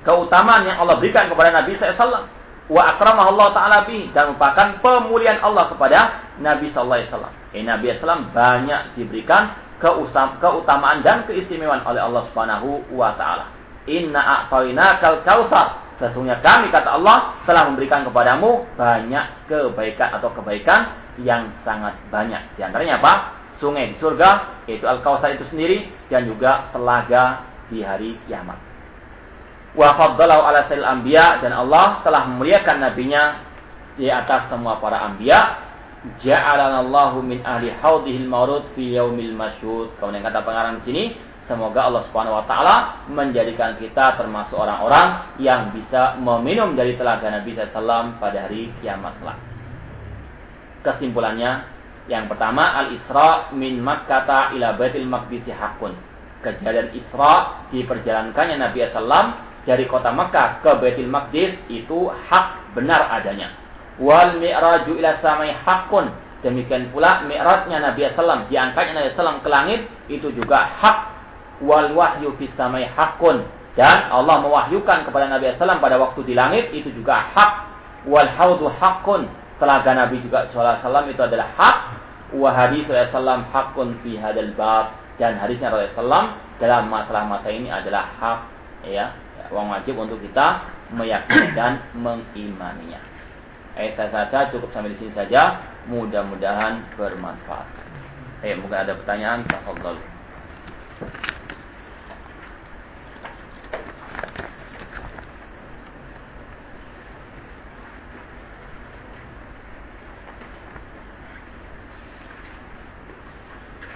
keutamaan yang Allah berikan kepada Nabi SAW. Wa Allah ta'ala bih. Dan merupakan pemulihan Allah kepada Nabi SAW. Eh, Nabi SAW banyak diberikan keutamaan dan keistimewaan oleh Allah Subhanahu wa taala. Inna a'tainakal kautsar. Sesungguhnya kami kata Allah telah memberikan kepadamu banyak kebaikan atau kebaikan yang sangat banyak. Di antaranya apa? Sungai di surga, yaitu Al-Kautsar itu sendiri dan juga telaga di hari kiamat. Wa faddalahu ala sayyidil anbiya dan Allah telah memuliakan nabinya di atas semua para anbiya. Ja'alanallahu min ahli haudihil maurud fi yaumil masyhud. Kemudian kata pengarang sini, Semoga Allah Subhanahu wa taala menjadikan kita termasuk orang-orang yang bisa meminum dari telaga Nabi SAW pada hari kiamat kelak. Kesimpulannya, yang pertama Al-Isra min Makkah ila Baitul Maqdis hakun. Kejadian Isra diperjalankannya Nabi SAW dari kota Makkah ke Baitul Maqdis itu hak benar adanya. Wal mi'raju ila samai hakun. Demikian pula mi'rajnya Nabi SAW, diangkatnya Nabi SAW ke langit itu juga hak wal wahyu fis samai hakun dan Allah mewahyukan kepada Nabi SAW pada waktu di langit itu juga hak wal haudu hakun telaga Nabi juga SAW itu adalah hak wa hadis hakun fi hadal bab dan hadisnya Rasulullah SAW dalam masalah-masalah ini adalah hak ya wang wajib untuk kita meyakini dan mengimaninya. Eh saya rasa cukup sampai di sini saja. Mudah-mudahan bermanfaat. Eh mungkin ada pertanyaan, tafadhol.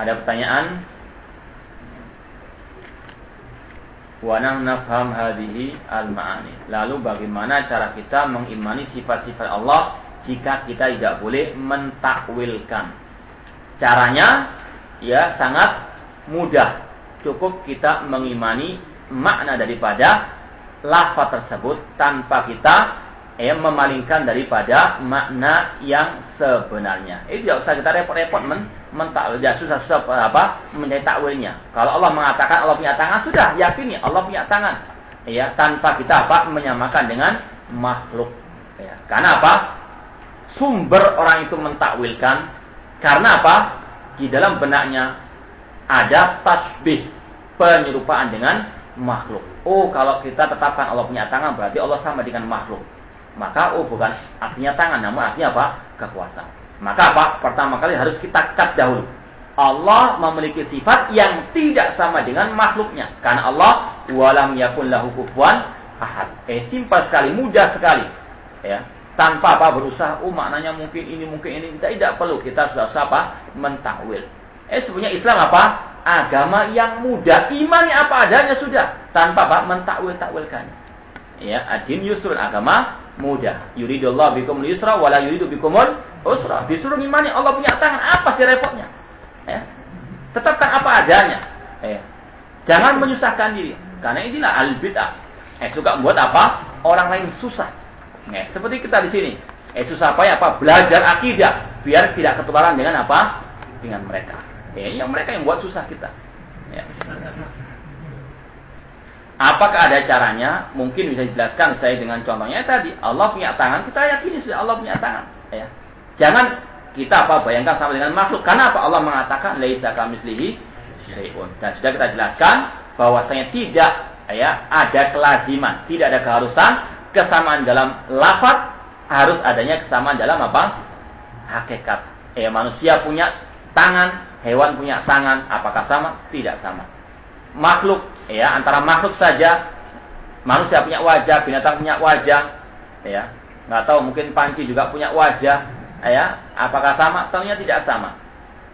Ada pertanyaan? Wa nafham hadhihi al-ma'ani. Lalu bagaimana cara kita mengimani sifat-sifat Allah jika kita tidak boleh mentakwilkan? Caranya ya sangat mudah. Cukup kita mengimani makna daripada lafaz tersebut tanpa kita ya, memalingkan daripada makna yang sebenarnya. Itu tidak usah kita repot-repot men mentakwil ya susah-susah apa mencari takwilnya. Kalau Allah mengatakan Allah punya tangan sudah yakini Allah punya tangan. Ya, tanpa kita apa menyamakan dengan makhluk. Ya. Karena apa? Sumber orang itu mentakwilkan karena apa? Di dalam benaknya ada tasbih penyerupaan dengan makhluk. Oh, kalau kita tetapkan Allah punya tangan berarti Allah sama dengan makhluk. Maka oh bukan artinya tangan namun artinya apa? kekuasaan. Maka apa? Pertama kali harus kita cut dahulu. Allah memiliki sifat yang tidak sama dengan makhluknya. Karena Allah walam yakun lahu kufuwan ahad. Eh simpel sekali, mudah sekali. Ya. Tanpa apa berusaha, oh maknanya mungkin ini, mungkin ini. Tidak, perlu. Kita sudah apa? Mentakwil. Eh sebenarnya Islam apa? Agama yang mudah. Iman apa adanya sudah. Tanpa apa? Mentakwil-takwilkan. Ya, adin yusrun agama mudah. Yuridullah bikum yusra wala yuridu bikumul usra. Disuruh ngimani Allah punya tangan, apa sih repotnya? Ya. Tetapkan apa adanya. Ya. Jangan menyusahkan diri. Karena inilah al-bid'ah. Eh, suka buat apa? Orang lain susah. Ya. Seperti kita di sini. Eh, susah apa ya? Apa? Belajar akidah. Biar tidak ketularan dengan apa? Dengan mereka. Ya, yang mereka yang buat susah kita. Ya. Apakah ada caranya? Mungkin bisa dijelaskan saya dengan contohnya tadi. Allah punya tangan, kita yakini sudah Allah punya tangan. Ya. Jangan kita apa bayangkan sama dengan makhluk. Karena apa? Allah mengatakan laisa kamislihi syai'un. Dan sudah kita jelaskan bahwasanya tidak ya ada kelaziman, tidak ada keharusan kesamaan dalam lafaz harus adanya kesamaan dalam apa? hakikat. Ya manusia punya tangan, hewan punya tangan, apakah sama? Tidak sama. Makhluk ya antara makhluk saja manusia punya wajah binatang punya wajah ya. Nggak tahu mungkin panci juga punya wajah ya. Apakah sama? Tentunya tidak sama.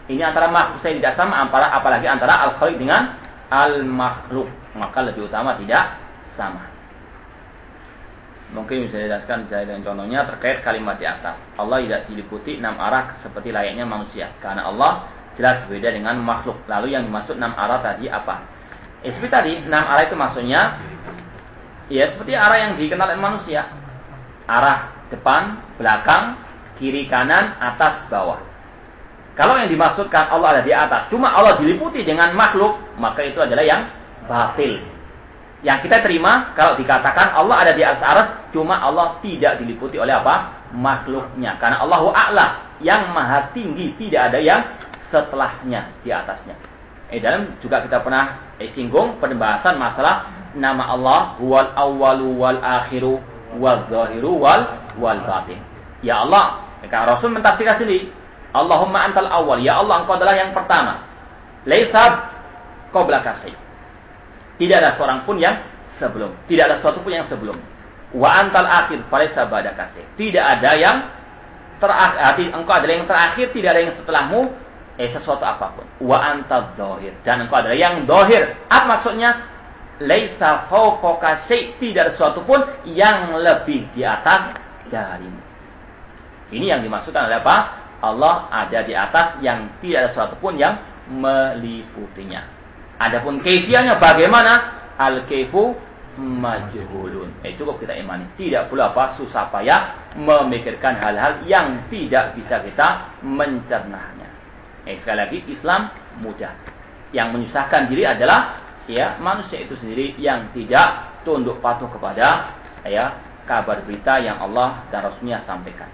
Ini antara makhluk saya tidak sama antara apalagi antara al khaliq dengan al makhluk maka lebih utama tidak sama. Mungkin bisa dijelaskan saya dengan contohnya terkait kalimat di atas. Allah tidak diliputi enam arah seperti layaknya manusia. Karena Allah jelas berbeda dengan makhluk. Lalu yang dimaksud enam arah tadi apa Ya, seperti tadi, enam arah itu maksudnya ya seperti arah yang dikenal oleh manusia. Arah depan, belakang, kiri, kanan, atas, bawah. Kalau yang dimaksudkan Allah ada di atas, cuma Allah diliputi dengan makhluk, maka itu adalah yang batil. Yang kita terima kalau dikatakan Allah ada di atas aras, cuma Allah tidak diliputi oleh apa? Makhluknya. Karena Allahu A'la, yang maha tinggi, tidak ada yang setelahnya di atasnya. Eh dalam juga kita pernah eh, singgung pembahasan masalah nama Allah wal awwalu wal akhiru wal zahiru wal wal batin. Ya Allah, maka Rasul mentafsirkan sendiri, Allahumma antal awal, ya Allah engkau adalah yang pertama. Laisa qabla kasih. Tidak ada seorang pun yang sebelum. Tidak ada sesuatu pun yang sebelum. Wa antal akhir, falaisa ba'da kasih. Tidak ada yang terakhir, engkau adalah yang terakhir, tidak ada yang setelahmu, eh sesuatu apa pun. Wa antal dohir. Dan engkau adalah yang dohir. Apa maksudnya? Laisa tidak ada sesuatu pun yang lebih di atas darimu. Ini yang dimaksudkan adalah apa? Allah ada di atas yang tidak ada sesuatu pun yang meliputinya. Adapun kaifiahnya bagaimana? Al-kaifu majhulun. Eh cukup kita imani. Tidak perlu apa susah payah memikirkan hal-hal yang tidak bisa kita mencernahnya. Eh sekali lagi Islam mudah. Yang menyusahkan diri adalah ya manusia itu sendiri yang tidak tunduk patuh kepada ya kabar berita yang Allah dan Rasulnya sampaikan.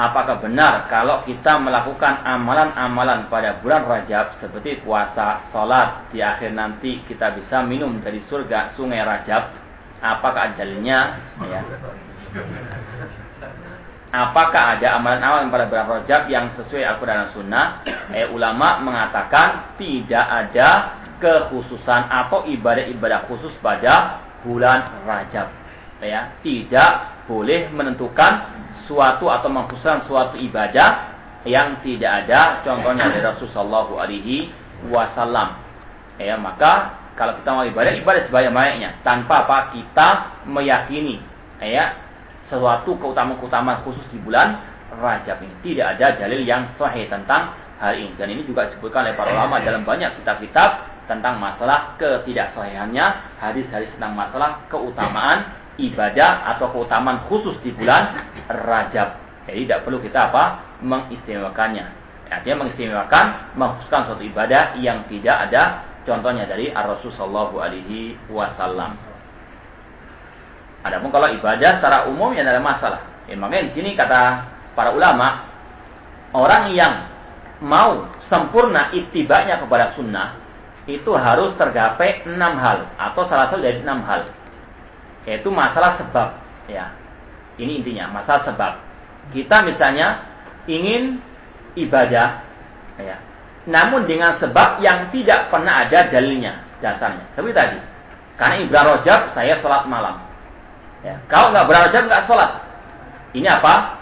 Apakah benar kalau kita melakukan amalan-amalan pada bulan Rajab seperti puasa, sholat, di akhir nanti kita bisa minum dari surga sungai Rajab? Apakah dalilnya? Ya. Apakah ada amalan-amalan pada bulan Rajab yang sesuai Al-Quran dan Sunnah? Eh, ulama mengatakan tidak ada kekhususan atau ibadah-ibadah khusus pada bulan Rajab. Ya, tidak boleh menentukan suatu atau mengkhususkan suatu ibadah yang tidak ada contohnya dari Rasulullah Alaihi Wasallam. Ya, maka kalau kita mau ibadah, ibadah sebanyak-banyaknya tanpa apa kita meyakini ya sesuatu keutamaan-keutamaan khusus di bulan Rajab ini. Tidak ada dalil yang sahih tentang hal ini. Dan ini juga disebutkan oleh para ulama dalam banyak kitab-kitab tentang masalah ketidaksahihannya hadis-hadis tentang masalah keutamaan ibadah atau keutamaan khusus di bulan Rajab. Jadi tidak perlu kita apa mengistimewakannya. Artinya mengistimewakan mengkhususkan suatu ibadah yang tidak ada contohnya dari Ar-Rasul sallallahu alaihi wasallam. Adapun kalau ibadah secara umum ya ada masalah. Ya, makanya di sini kata para ulama, orang yang mau sempurna itibanya kepada sunnah itu harus tergapai enam hal atau salah satu dari enam hal. Yaitu masalah sebab ya. Ini intinya masalah sebab. Kita misalnya ingin ibadah ya. Namun dengan sebab yang tidak pernah ada dalilnya dasarnya. Seperti tadi karena ibadah rojab saya sholat malam Ya. Kalau nggak berajab nggak sholat. Ini apa?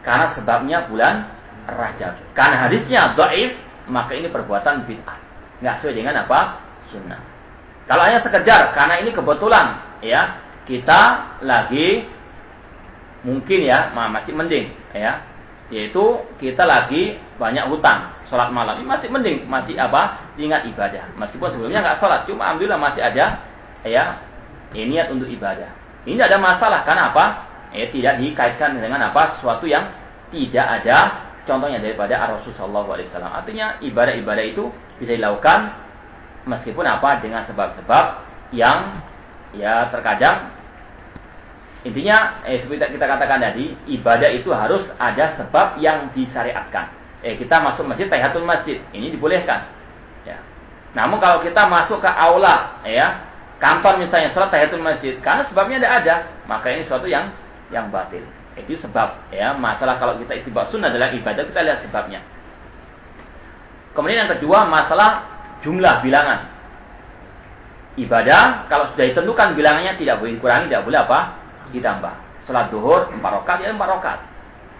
Karena sebabnya bulan Rajab. Karena hadisnya doif, maka ini perbuatan bid'ah. Nggak sesuai dengan apa? Sunnah. Kalau hanya sekedar karena ini kebetulan, ya kita lagi mungkin ya masih mending, ya yaitu kita lagi banyak hutang sholat malam ini masih mending masih apa ingat ibadah meskipun sebelumnya nggak sholat cuma alhamdulillah masih ada ya niat untuk ibadah ini tidak ada masalah karena apa? Eh, tidak dikaitkan dengan apa sesuatu yang tidak ada contohnya daripada Rasulullah SAW. Artinya ibadah-ibadah itu bisa dilakukan meskipun apa dengan sebab-sebab yang ya terkadang intinya eh, seperti kita katakan tadi ibadah itu harus ada sebab yang disyariatkan. Eh kita masuk masjid tahiyatul masjid ini dibolehkan. Ya. Namun kalau kita masuk ke aula ya kantor misalnya sholat tahiyatul masjid karena sebabnya tidak ada. Maka ini suatu yang yang batil. Itu sebab ya. Masalah kalau kita itibak sunnah adalah ibadah kita lihat sebabnya. Kemudian yang kedua masalah jumlah bilangan. Ibadah kalau sudah ditentukan bilangannya tidak boleh dikurangi tidak boleh apa? Ditambah. Sholat duhur empat rakaat ya empat rakaat.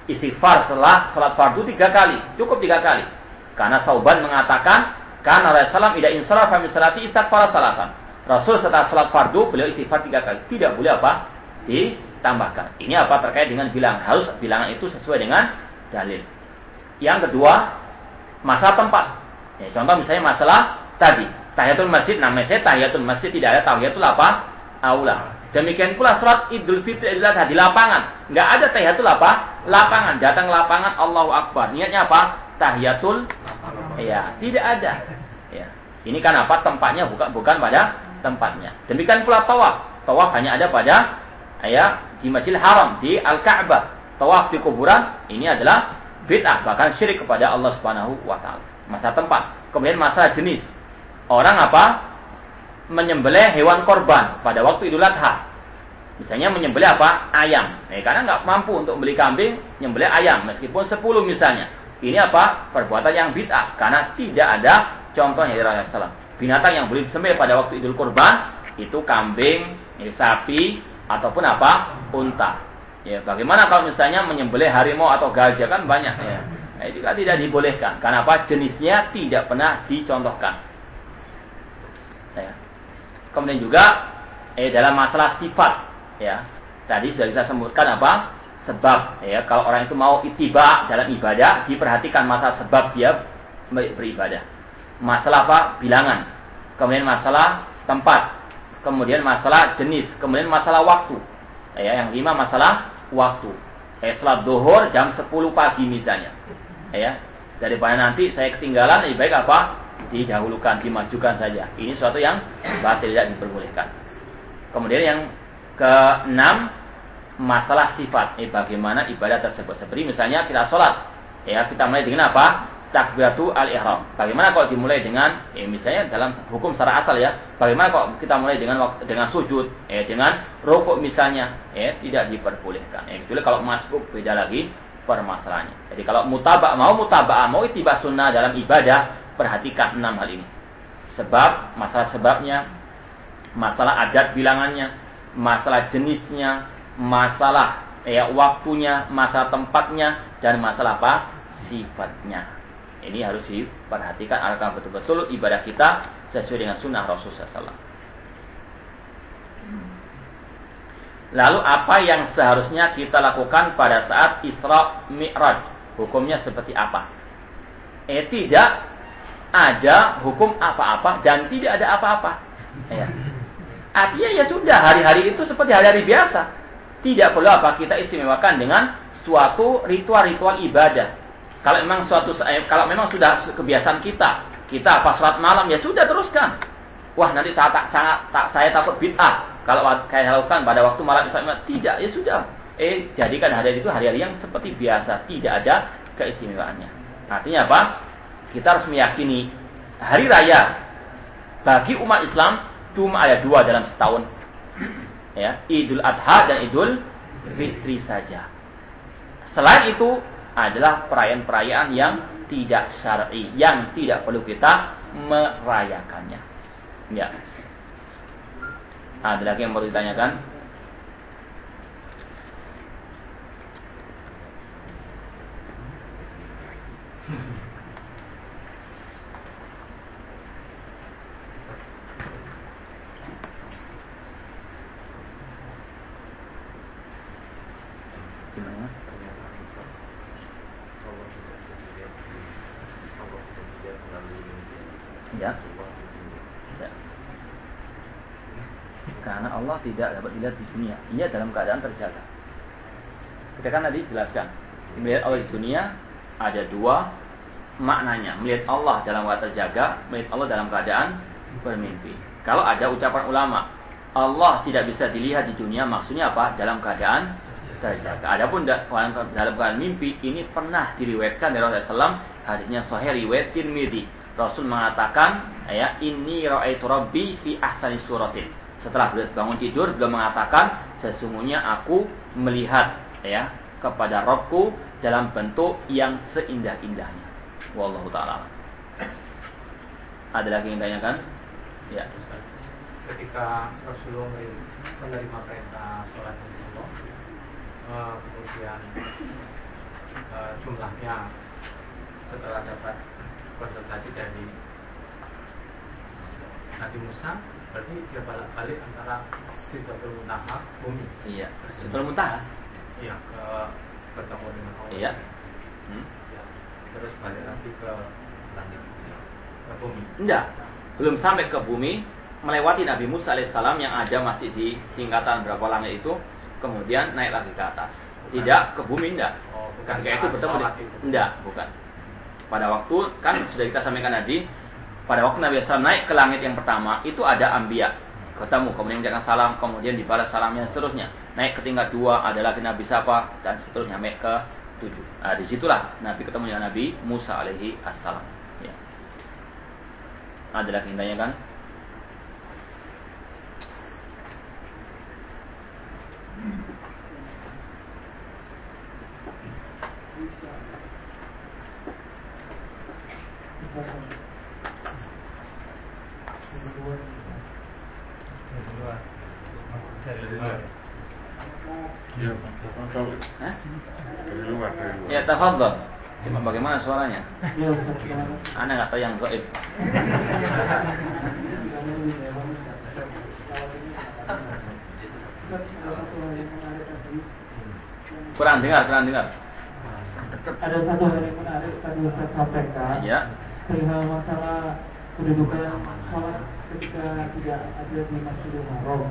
Istighfar setelah sholat fardu tiga kali. Cukup tiga kali. Karena Sauban mengatakan karena Rasulullah tidak insaraf min salati istighfar salasan Rasul setelah sholat fardu beliau istighfar tiga kali. Tidak boleh apa? Ditambahkan. Ini apa terkait dengan bilangan. Harus bilangan itu sesuai dengan dalil. Yang kedua, masalah tempat. Ya, contoh misalnya masalah tadi. Tahiyatul masjid, namanya saya tahiyatul masjid tidak ada tahiyatul apa? aula. Demikian pula sholat Idul Fitri Idul Adha di lapangan. Nggak ada tahiyatul apa? Lapangan. Datang lapangan Allahu Akbar. Niatnya apa? Tahiyatul. Ya, tidak ada. Ya. Ini kan apa? Tempatnya bukan bukan pada tempatnya. Demikian pula tawaf. Tawaf hanya ada pada ya di Masjidil Haram di Al-Ka'bah. Tawaf di kuburan ini adalah bid'ah bahkan syirik kepada Allah Subhanahu wa taala. Masa tempat. Kemudian masa jenis. Orang apa? menyembelih hewan korban pada waktu Idul Adha. Misalnya menyembelih apa? Ayam. Nah, karena nggak mampu untuk beli kambing, menyembelih ayam meskipun 10 misalnya. Ini apa? Perbuatan yang bid'ah karena tidak ada contoh dari Rasulullah Binatang yang boleh disembelih pada waktu Idul Kurban itu kambing, ya, sapi ataupun apa? unta. Ya, bagaimana kalau misalnya menyembelih harimau atau gajah kan banyak ya. Nah, itu kan tidak dibolehkan. Karena apa? Jenisnya tidak pernah dicontohkan. Ya. Kemudian juga eh dalam masalah sifat ya. Tadi sudah saya sebutkan apa? Sebab ya kalau orang itu mau itiba dalam ibadah diperhatikan masalah sebab dia beribadah. Masalah apa? Bilangan. Kemudian masalah tempat. Kemudian masalah jenis, kemudian masalah waktu. Ya, yang lima masalah waktu. Eh, setelah duhur jam 10 pagi misalnya. Ya, daripada nanti saya ketinggalan lebih baik apa? didahulukan, dimajukan saja. Ini suatu yang batil tidak diperbolehkan. Kemudian yang keenam masalah sifat. Eh, bagaimana ibadah tersebut? Seperti misalnya kita sholat, ya kita mulai dengan apa? Takbiratu al-ihram. Bagaimana kalau dimulai dengan, eh, misalnya dalam hukum secara asal ya, bagaimana kalau kita mulai dengan dengan sujud, eh, dengan rokok misalnya, eh, tidak diperbolehkan. Eh, kecuali kalau masbuk beda lagi permasalahannya. Jadi kalau mutabak mau mutabak mau itibah sunnah dalam ibadah perhatikan enam hal ini. Sebab, masalah sebabnya, masalah adat bilangannya, masalah jenisnya, masalah ya waktunya, masalah tempatnya, dan masalah apa? Sifatnya. Ini harus diperhatikan agar betul-betul ibadah kita sesuai dengan sunnah Rasulullah SAW. Lalu apa yang seharusnya kita lakukan pada saat Isra Mi'raj? Hukumnya seperti apa? Eh tidak ada hukum apa-apa dan tidak ada apa-apa. Ya. Artinya ya sudah hari-hari itu seperti hari-hari biasa. Tidak perlu apa kita istimewakan dengan suatu ritual-ritual ibadah. Kalau memang suatu eh, kalau memang sudah kebiasaan kita, kita apa sholat malam ya sudah teruskan. Wah nanti saya tak sangat tak saya takut bid'ah. Kalau kayak lakukan pada waktu malam Islam tidak ya sudah. Eh jadikan hari itu hari-hari yang seperti biasa, tidak ada keistimewaannya. Artinya apa? kita harus meyakini hari raya bagi umat Islam cuma ada dua dalam setahun. Ya, Idul Adha dan Idul Fitri saja. Selain itu adalah perayaan-perayaan yang tidak syar'i, yang tidak perlu kita merayakannya. Ya. Ada lagi yang mau ditanyakan? Ya. ya. Karena Allah tidak dapat dilihat di dunia. Ia dalam keadaan terjaga. Kita kan tadi jelaskan. Melihat Allah di dunia ada dua maknanya. Melihat Allah dalam keadaan terjaga, melihat Allah dalam keadaan bermimpi. Kalau ada ucapan ulama, Allah tidak bisa dilihat di dunia, maksudnya apa? Dalam keadaan terjaga. Adapun dalam keadaan mimpi ini pernah diriwayatkan dari Rasulullah SAW, hadisnya Sahih riwayat Tirmidzi Rasul mengatakan ya ini raaitu rabbi fi ahsani suratin. Setelah bangun tidur beliau mengatakan sesungguhnya aku melihat ya kepada Robku dalam bentuk yang seindah-indahnya. Wallahu taala. Ada lagi yang tanyakan? Ya. Ketika Rasulullah menerima perintah sholat Allah, uh, kemudian uh, jumlahnya setelah dapat konsultasi dari Nabi Musa berarti dia balik-balik antara Sidratul Muntaha bumi. Iya. Sidratul Muntaha. Iya ke bertemu dengan Allah. Iya. Hmm? Ya. Terus balik lagi ke langit ke bumi. Enggak. Belum sampai ke bumi, melewati Nabi Musa alaihissalam yang ada masih di tingkatan berapa langit itu, kemudian naik lagi ke atas. Tidak ke bumi enggak. Oh, Ketika itu bertemu di, enggak, bukan. Pada waktu kan sudah kita sampaikan tadi, pada waktu Nabi SAW naik ke langit yang pertama itu ada ambia ketemu kemudian menjaga salam kemudian dibalas salamnya seterusnya. Naik ke tingkat dua ada lagi Nabi siapa dan seterusnya naik ke tujuh. Nah di situlah Nabi ketemu dengan Nabi Musa alaihi assalam. Ya. ada lagi kan dari luar. Ya, dari luar, dari luar. Ya, tafadhol. Cuma bagaimana suaranya? Anda nggak tahu yang gaib. Kurang dengar, kurang dengar. Ada satu hal yang menarik tadi Ustaz sampaikan Ya. perihal masalah kedudukan sholat ketika tidak ada di Masjidil Haram.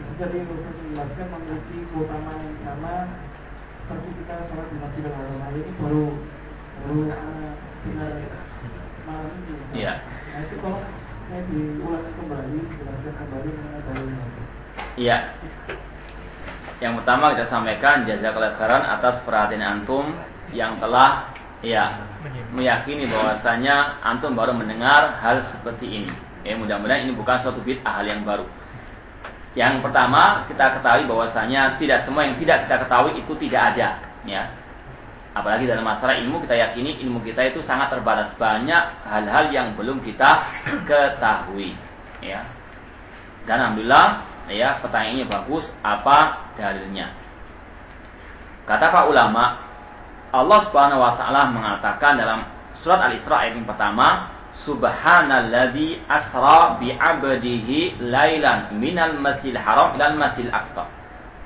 Itu tadi Ustaz menjelaskan memiliki keutamaan yang sama seperti kita sholat di Masjidil Haram. Nah ini baru baru uh, dengar malam ini. Iya. Nah itu kalau saya diulang kembali, jelaskan kembali mengenai dalilnya. Iya. Yang pertama kita sampaikan jazakallahu khairan atas perhatian antum yang telah ya meyakini bahwasanya antum baru mendengar hal seperti ini. Ya, mudah-mudahan ini bukan suatu bid'ah hal yang baru. Yang pertama, kita ketahui bahwasanya tidak semua yang tidak kita ketahui itu tidak ada, ya. Apalagi dalam masalah ilmu kita yakini ilmu kita itu sangat terbatas banyak hal-hal yang belum kita ketahui, ya. Dan alhamdulillah ya pertanyaannya bagus apa dalilnya kata pak ulama Allah subhanahu wa ta'ala mengatakan dalam surat al-isra ayat yang pertama subhanalladzi asra bi abdihi lailan minal masjidil haram ilal masjidil aqsa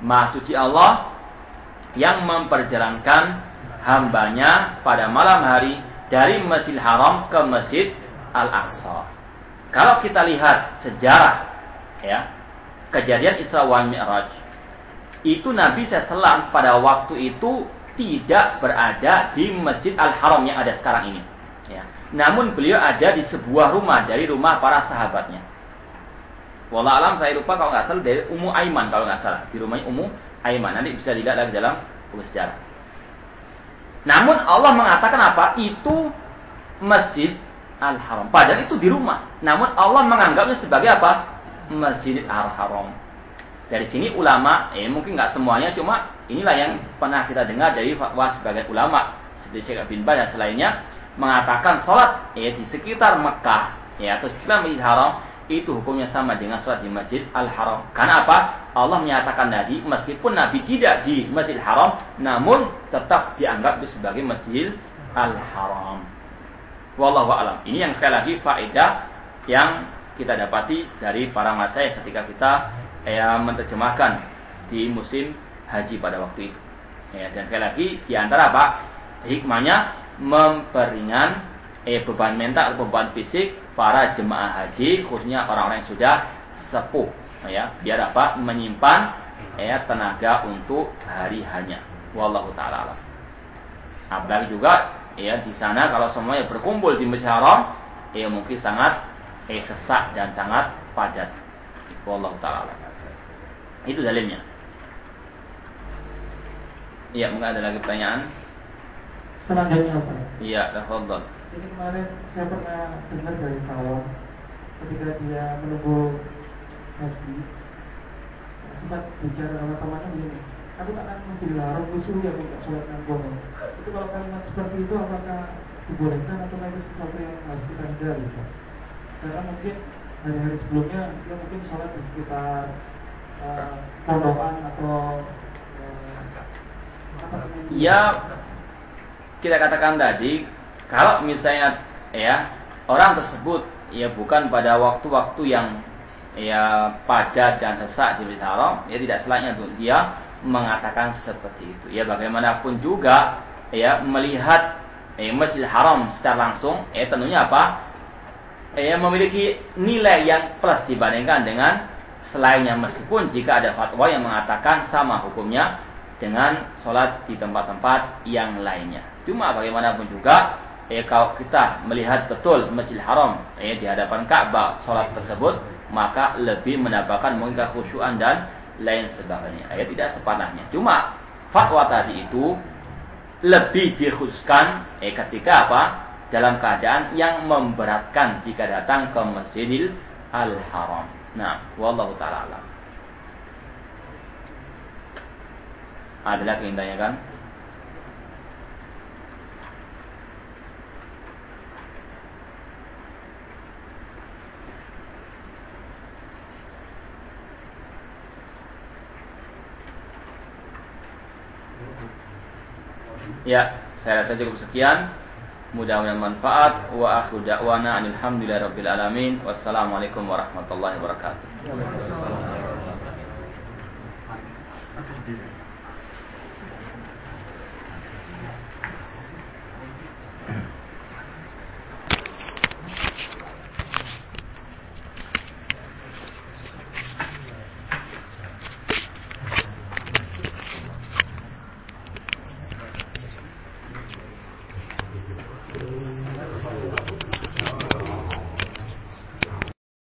maha suci Allah yang memperjalankan hambanya pada malam hari dari masjidil haram ke masjid al-aqsa kalau kita lihat sejarah ya kejadian Isra wal Mi'raj. Itu Nabi SAW pada waktu itu tidak berada di Masjid Al-Haram yang ada sekarang ini. Ya. Namun beliau ada di sebuah rumah dari rumah para sahabatnya. Wallah alam saya lupa kalau nggak salah dari Ummu Aiman kalau nggak salah di rumahnya Ummu Aiman. Nanti bisa dilihat lagi dalam buku sejarah. Namun Allah mengatakan apa? Itu Masjid Al-Haram. Padahal itu di rumah. Namun Allah menganggapnya sebagai apa? Masjid Al-Haram. Dari sini ulama, eh mungkin nggak semuanya, cuma inilah yang pernah kita dengar dari fatwa sebagai ulama seperti Syekh bin Baz dan selainnya mengatakan sholat eh di sekitar Mekah ya atau sekitar Masjid Haram itu hukumnya sama dengan sholat di Masjid Al-Haram. Karena apa? Allah menyatakan tadi meskipun Nabi tidak di Masjid Haram, namun tetap dianggap sebagai Masjid Al-Haram. Wallahu a'lam. Ini yang sekali lagi faedah yang kita dapati dari para masyayikh ketika kita ya menerjemahkan di musim haji pada waktu itu. Ya, dan sekali lagi di antara apa? Hikmahnya memperingan eh, beban mental atau beban fisik para jemaah haji khususnya orang-orang yang sudah sepuh ya biar apa menyimpan ya tenaga untuk hari hanya wallahu taala apalagi juga ya di sana kalau semuanya berkumpul di Masjid Haram ya mungkin sangat eh sesak dan sangat padat. Wallahu taala. Itu dalilnya. Iya, mungkin ada lagi pertanyaan? Selanjutnya apa? Iya, tafadhol. Jadi kemarin saya pernah dengar dari kawan ketika dia menunggu haji sempat bicara sama temannya begini aku tak akan larang disuruh ya untuk sholat nanggono itu kalau kalimat seperti itu apakah dibolehkan atau itu sesuatu yang harus kita hindari karena mungkin hari-hari sebelumnya dia mungkin sholat di sekitar uh, pondokan atau? Ya, kita katakan tadi kalau misalnya ya orang tersebut ya bukan pada waktu-waktu yang ya padat dan sesak di Masjid Haram, ya tidak selayaknya untuk dia mengatakan seperti itu. Ya bagaimanapun juga ya melihat eh, Masjid Haram secara langsung, eh tentunya apa? eh, memiliki nilai yang plus dibandingkan dengan selainnya meskipun jika ada fatwa yang mengatakan sama hukumnya dengan sholat di tempat-tempat yang lainnya. Cuma bagaimanapun juga, eh, kalau kita melihat betul Masjidil Haram eh, di hadapan Ka'bah sholat tersebut, maka lebih mendapatkan mungkin khusyuan dan lain sebagainya. Ayat eh, tidak sepanahnya. Cuma fatwa tadi itu lebih dikhususkan eh, ketika apa? Dalam keadaan yang memberatkan jika datang ke Masjidil Al-Haram. Nah, wallahu taala alam. Ada lagi yang tanyakan? Ya, saya rasa cukup sekian. Mudah-mudahan manfaat. Wa akhiru da'wana alhamdulillahirabbil alamin. Wassalamualaikum warahmatullahi wabarakatuh.